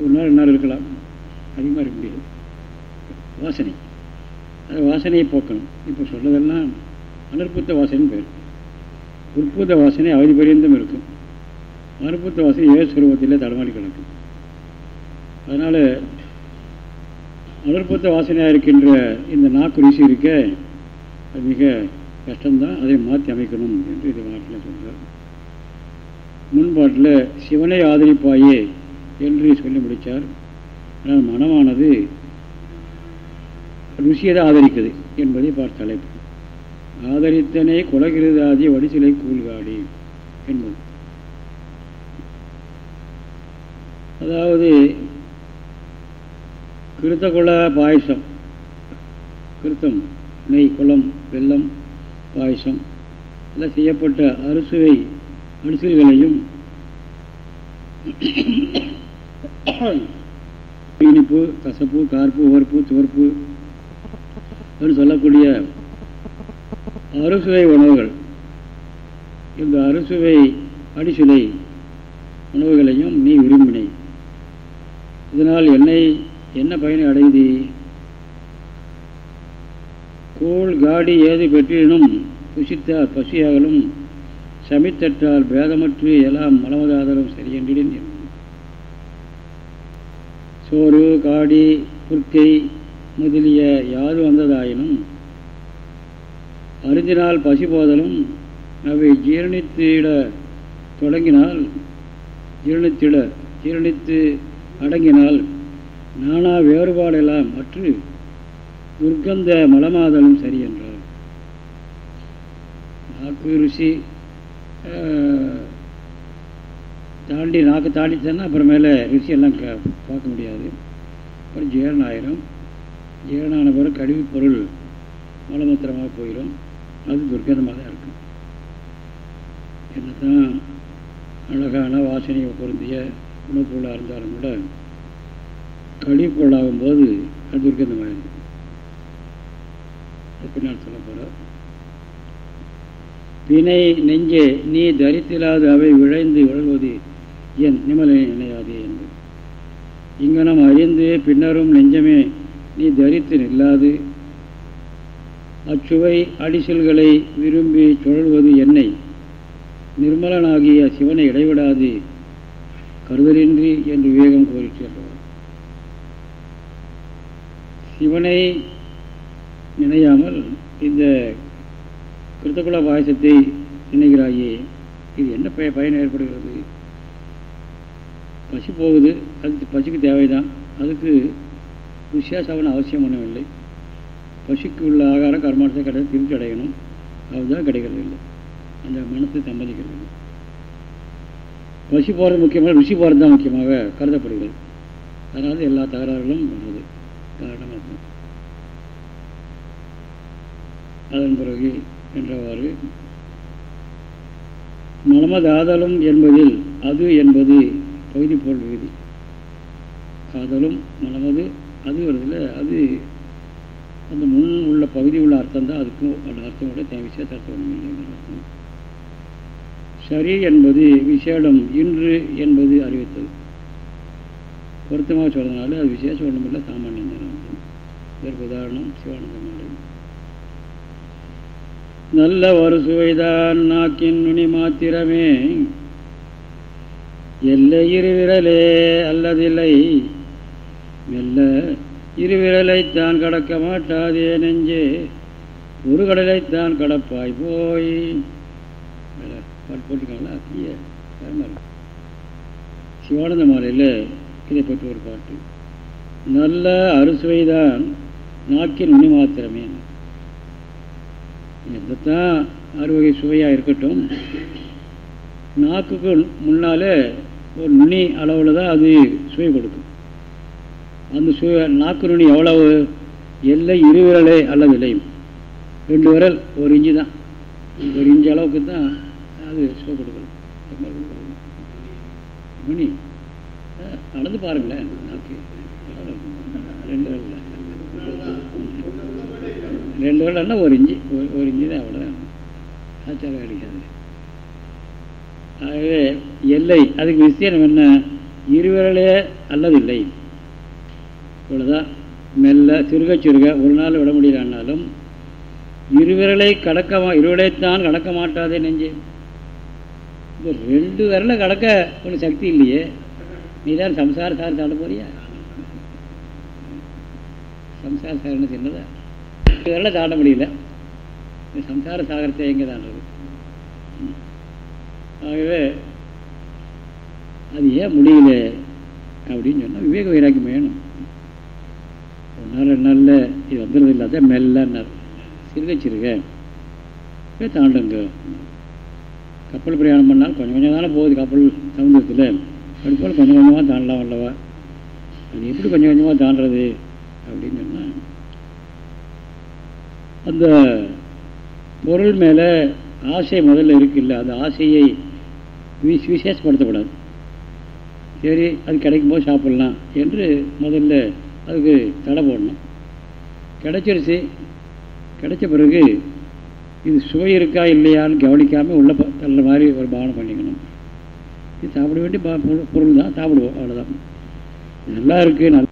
ஒரு நாள் ரெண்டு நாள் இருக்கலாம். அதிகமாக இருக்க முடியாது. வாசனை. அது வாசனையை போக்கணும். இப்போ சொல்கிறதெல்லாம் அனற்புத்த வாசனைன்னு பேர். உற்புத்த வாசனை அவதி பரியந்தம் இருக்கும். அனுப்புத்த வாசனை ஏழு தடமாடி கிடக்கும். அதனால் அனுபவத்த வாசனையாக இருக்கின்ற இந்த நாக்கு ருசி இருக்க அது மிக கஷ்டம்தான். அதை மாற்றி அமைக்கணும் என்று இந்த பாட்டில் சொல்கிறார் முன்பாட்டில் சிவனை ஆதரிப்பாயே என்று சொல்லி முடித்தார் ஆனால் மனமானது ருசியை தான் ஆதரிக்குது என்பதை பார்த்த தலைப்பு. ஆதரித்தனை குலகிருதாதி வடிசிலை கூழ்காடி என்பது. அதாவது கிருத்தகுல பாயசம். கிருத்தம் நெய் குளம் வெள்ளம் பாயசம் எல்லாம் செய்யப்பட்ட அரிசுவை அரிசுகளையும் இனிப்பு கசப்பு கார்ப்பு உவர்ப்பு துவர்ப்பு என்று சொல்லக்கூடிய அறுசுவை உணவுகள். இந்த அறுசுவை அடிசுவை உணவுகளையும் நீ விரும்பினை இதனால் என்னை என்ன பயனை அடைந்து? கோள் காடி ஏது பெற்றினும் புசித்தால் பசியாகலும் சமித்தற்றால் பேதமற்று எல்லாம் மலமதாதலும் சரியென்றின் சோறு காடி புற்கை முதலிய யாது வந்ததாயினும் அருந்தினால் பசி போதலும் அவை ஜீரணித்திட தொடங்கினால் ஜீரணித்திட ஜீரணித்து அடங்கினால் நானா வேறுபாடெல்லாம் அற்று துர்க்கந்த மலமாதலும் சரி என்றார் நாக்கு ருசி தாண்டி நாக்கு தாண்டிச்சேன்னா அப்புறமேல ருசியெல்லாம் க பார்க்க முடியாது. அப்புறம் ஜீரணம் ஆயிரும் ஜீரணான பிறகு கழிவு பொருள் மலமூத்திரமாக போயிடும் அது துர்க்கந்தமாக தான் இருக்கும். என்னதான் அழகான வாசனையை பொருந்திய உணவுப்பொருளாக இருந்தாலும் கூட கழிவுப் பொருளாகும் போது அது துர்க்கந்தமாக பின்னால் சொல்ல போகிற வினை நெஞ்சே நீ தரித்திலாது அவை விழைந்து விழல்வது என் நிமலை நினையாதே என்று. இங்கனம் அறிந்து பின்னரும் நெஞ்சமே நீ தரித்து நில்லாது. அச்சுவை அடிசல்களை விரும்பி சுழல்வது என்னை. நிர்மலனாகிய சிவனை இடைவிடாது. கருதலின்றி என்று விவேகம் கோரிச்சு சிவனை நினையாமல் இந்த கிருத்தகுல பாயசத்தை நினைக்கிறாயே இது என்ன பய பயன் ஏற்படுகிறது? பசி போகுது அது பசிக்கு தேவைதான். அதுக்கு ருஷியா சாப்பிட அவசியம் ஒன்றும் பசிக்கு உள்ள ஆகாரம் கர்மாட்டத்தை கிடையாது திருப்தி அடையணும். அதுதான் கிடைக்கிறது இல்லை. அந்த மனத்தை சம்மதிக்கிறது பசி போகிறது முக்கியமாக ருசி போகிறது தான் முக்கியமாக கருதப்படுகிறது. அதனால எல்லா தகராறுகளும் வருது காரணம் அதுதான் அதன் பிறகு என்றவாறு மலமதாதலும் என்பதில் அது என்பது பகுதி பொருள் விகுதி. காதலும் மனமது அது வருதில் அது அந்த முன் உள்ள பகுதி உள்ள அர்த்தம் தான் அதுக்கும் அந்த அர்த்தம் கூட தேவை சேர்த்து அர்த்தம் அர்த்தம் சரி என்பது விசேடம் இன்று என்பது அறிவித்தது பொருத்தமாக சொல்றதுனால அது விசேஷம் ஒன்றுமில்லை சாமானியம் இதற்கு உதாரணம் சிவானந்த நல்ல ஒரு சுவைதான் நாக்கின் நுனி மாத்திரமே. எல்லை இருவிரலே அல்லதில்லை. மெல்ல இருவிரலைத்தான் கடக்க மாட்டாதே நெஞ்சே. ஒரு கடலைத்தான் கடப்பாய் போய். பாட்டு போட்டிருக்காங்களா? அப்படியே சிவானந்த மாலையில் இதை பற்றி ஒரு பாட்டு. நல்ல அறுசுவைதான் நாக்கின் நுனி மாத்திரமே எதைத்தான் அறுவகை சுவையாக இருக்கட்டும். நாக்குக்கு முன்னால் ஒரு நுனி அளவில் தான் அது சுவை கொடுக்கும். அந்த சுவை நாக்கு நுனி எவ்வளவு? எல்லை இருவிரலே அல்லது இல்லையும் ரெண்டு விரல் ஒரு இஞ்சி தான் ஒரு இஞ்சி அளவுக்கு தான் அது சுவை கொடுக்கணும். நடந்து பாருங்களேன் நாக்கு ரெண்டு வரல ரெண்டு விரல்னா ஒரு இஞ்சி ஒரு இஞ்சி தான் அவ்வளோதான் ஆச்சாரம் கிடைக்காது. ஆகவே எல்லை அதுக்கு விஷயம் என்ன? இருவிரலே அல்லது இல்லை. இவ்வளோதான் மெல்ல சிறுக சிறுக ஒரு நாள் விட முடியலன்னாலும் இருவிரலை கடக்க இருவிரலைத்தான் கடக்க மாட்டாதே நெஞ்சு. இந்த ரெண்டு விரல கடக்க ஒன்றும் சக்தி இல்லையே. நீ தான் சம்சார சார் தாண்ட போறியா? சம்சார சாகரன்னு சின்னதா? விரல தாண்ட முடியல. இந்த சம்சார சாகரத்தை எங்கே தாண்டது ஆகவே அது ஏன் முடியல அப்படின்னு சொன்னால் விவேக வைராக்கியம் வேணும். ஒரு நாள் ரெண்டு நாளில் இது வந்துடுறது இல்லாத மெல்லன்னார். சிறுக சிறுக. போய் தாண்டுங்க. கப்பல் பிரயாணம் பண்ணால் கொஞ்சம் கொஞ்சம் தானே போகுது கப்பல் சமுதிரத்தில் அப்படி போல் கொஞ்சம் கொஞ்சமாக தாண்டலாம் அல்லவா அது எப்படி கொஞ்சம் கொஞ்சமாக தாண்டுறது அப்படின்னு சொன்னால் அந்த பொருள் மேலே ஆசை முதல்ல இருக்குல்ல அந்த ஆசையை விசேஷப்படுத்தக்கூடாது. சரி அது கிடைக்கும் போது சாப்பிட்லாம் என்று முதல்ல அதுக்கு தடை போடணும். கிடைச்சிருச்சு. கிடைச்ச பிறகு இது சுவை இருக்கா இல்லையான்னு கவனிக்காமல் உள்ள தள்ள மாதிரி ஒரு பாவனை பண்ணிக்கணும். இது சாப்பிட வேண்டிய பொருள் தான். சாப்பிடுவோம் அவ்வளோதான் நல்லா இருக்குது நல்லா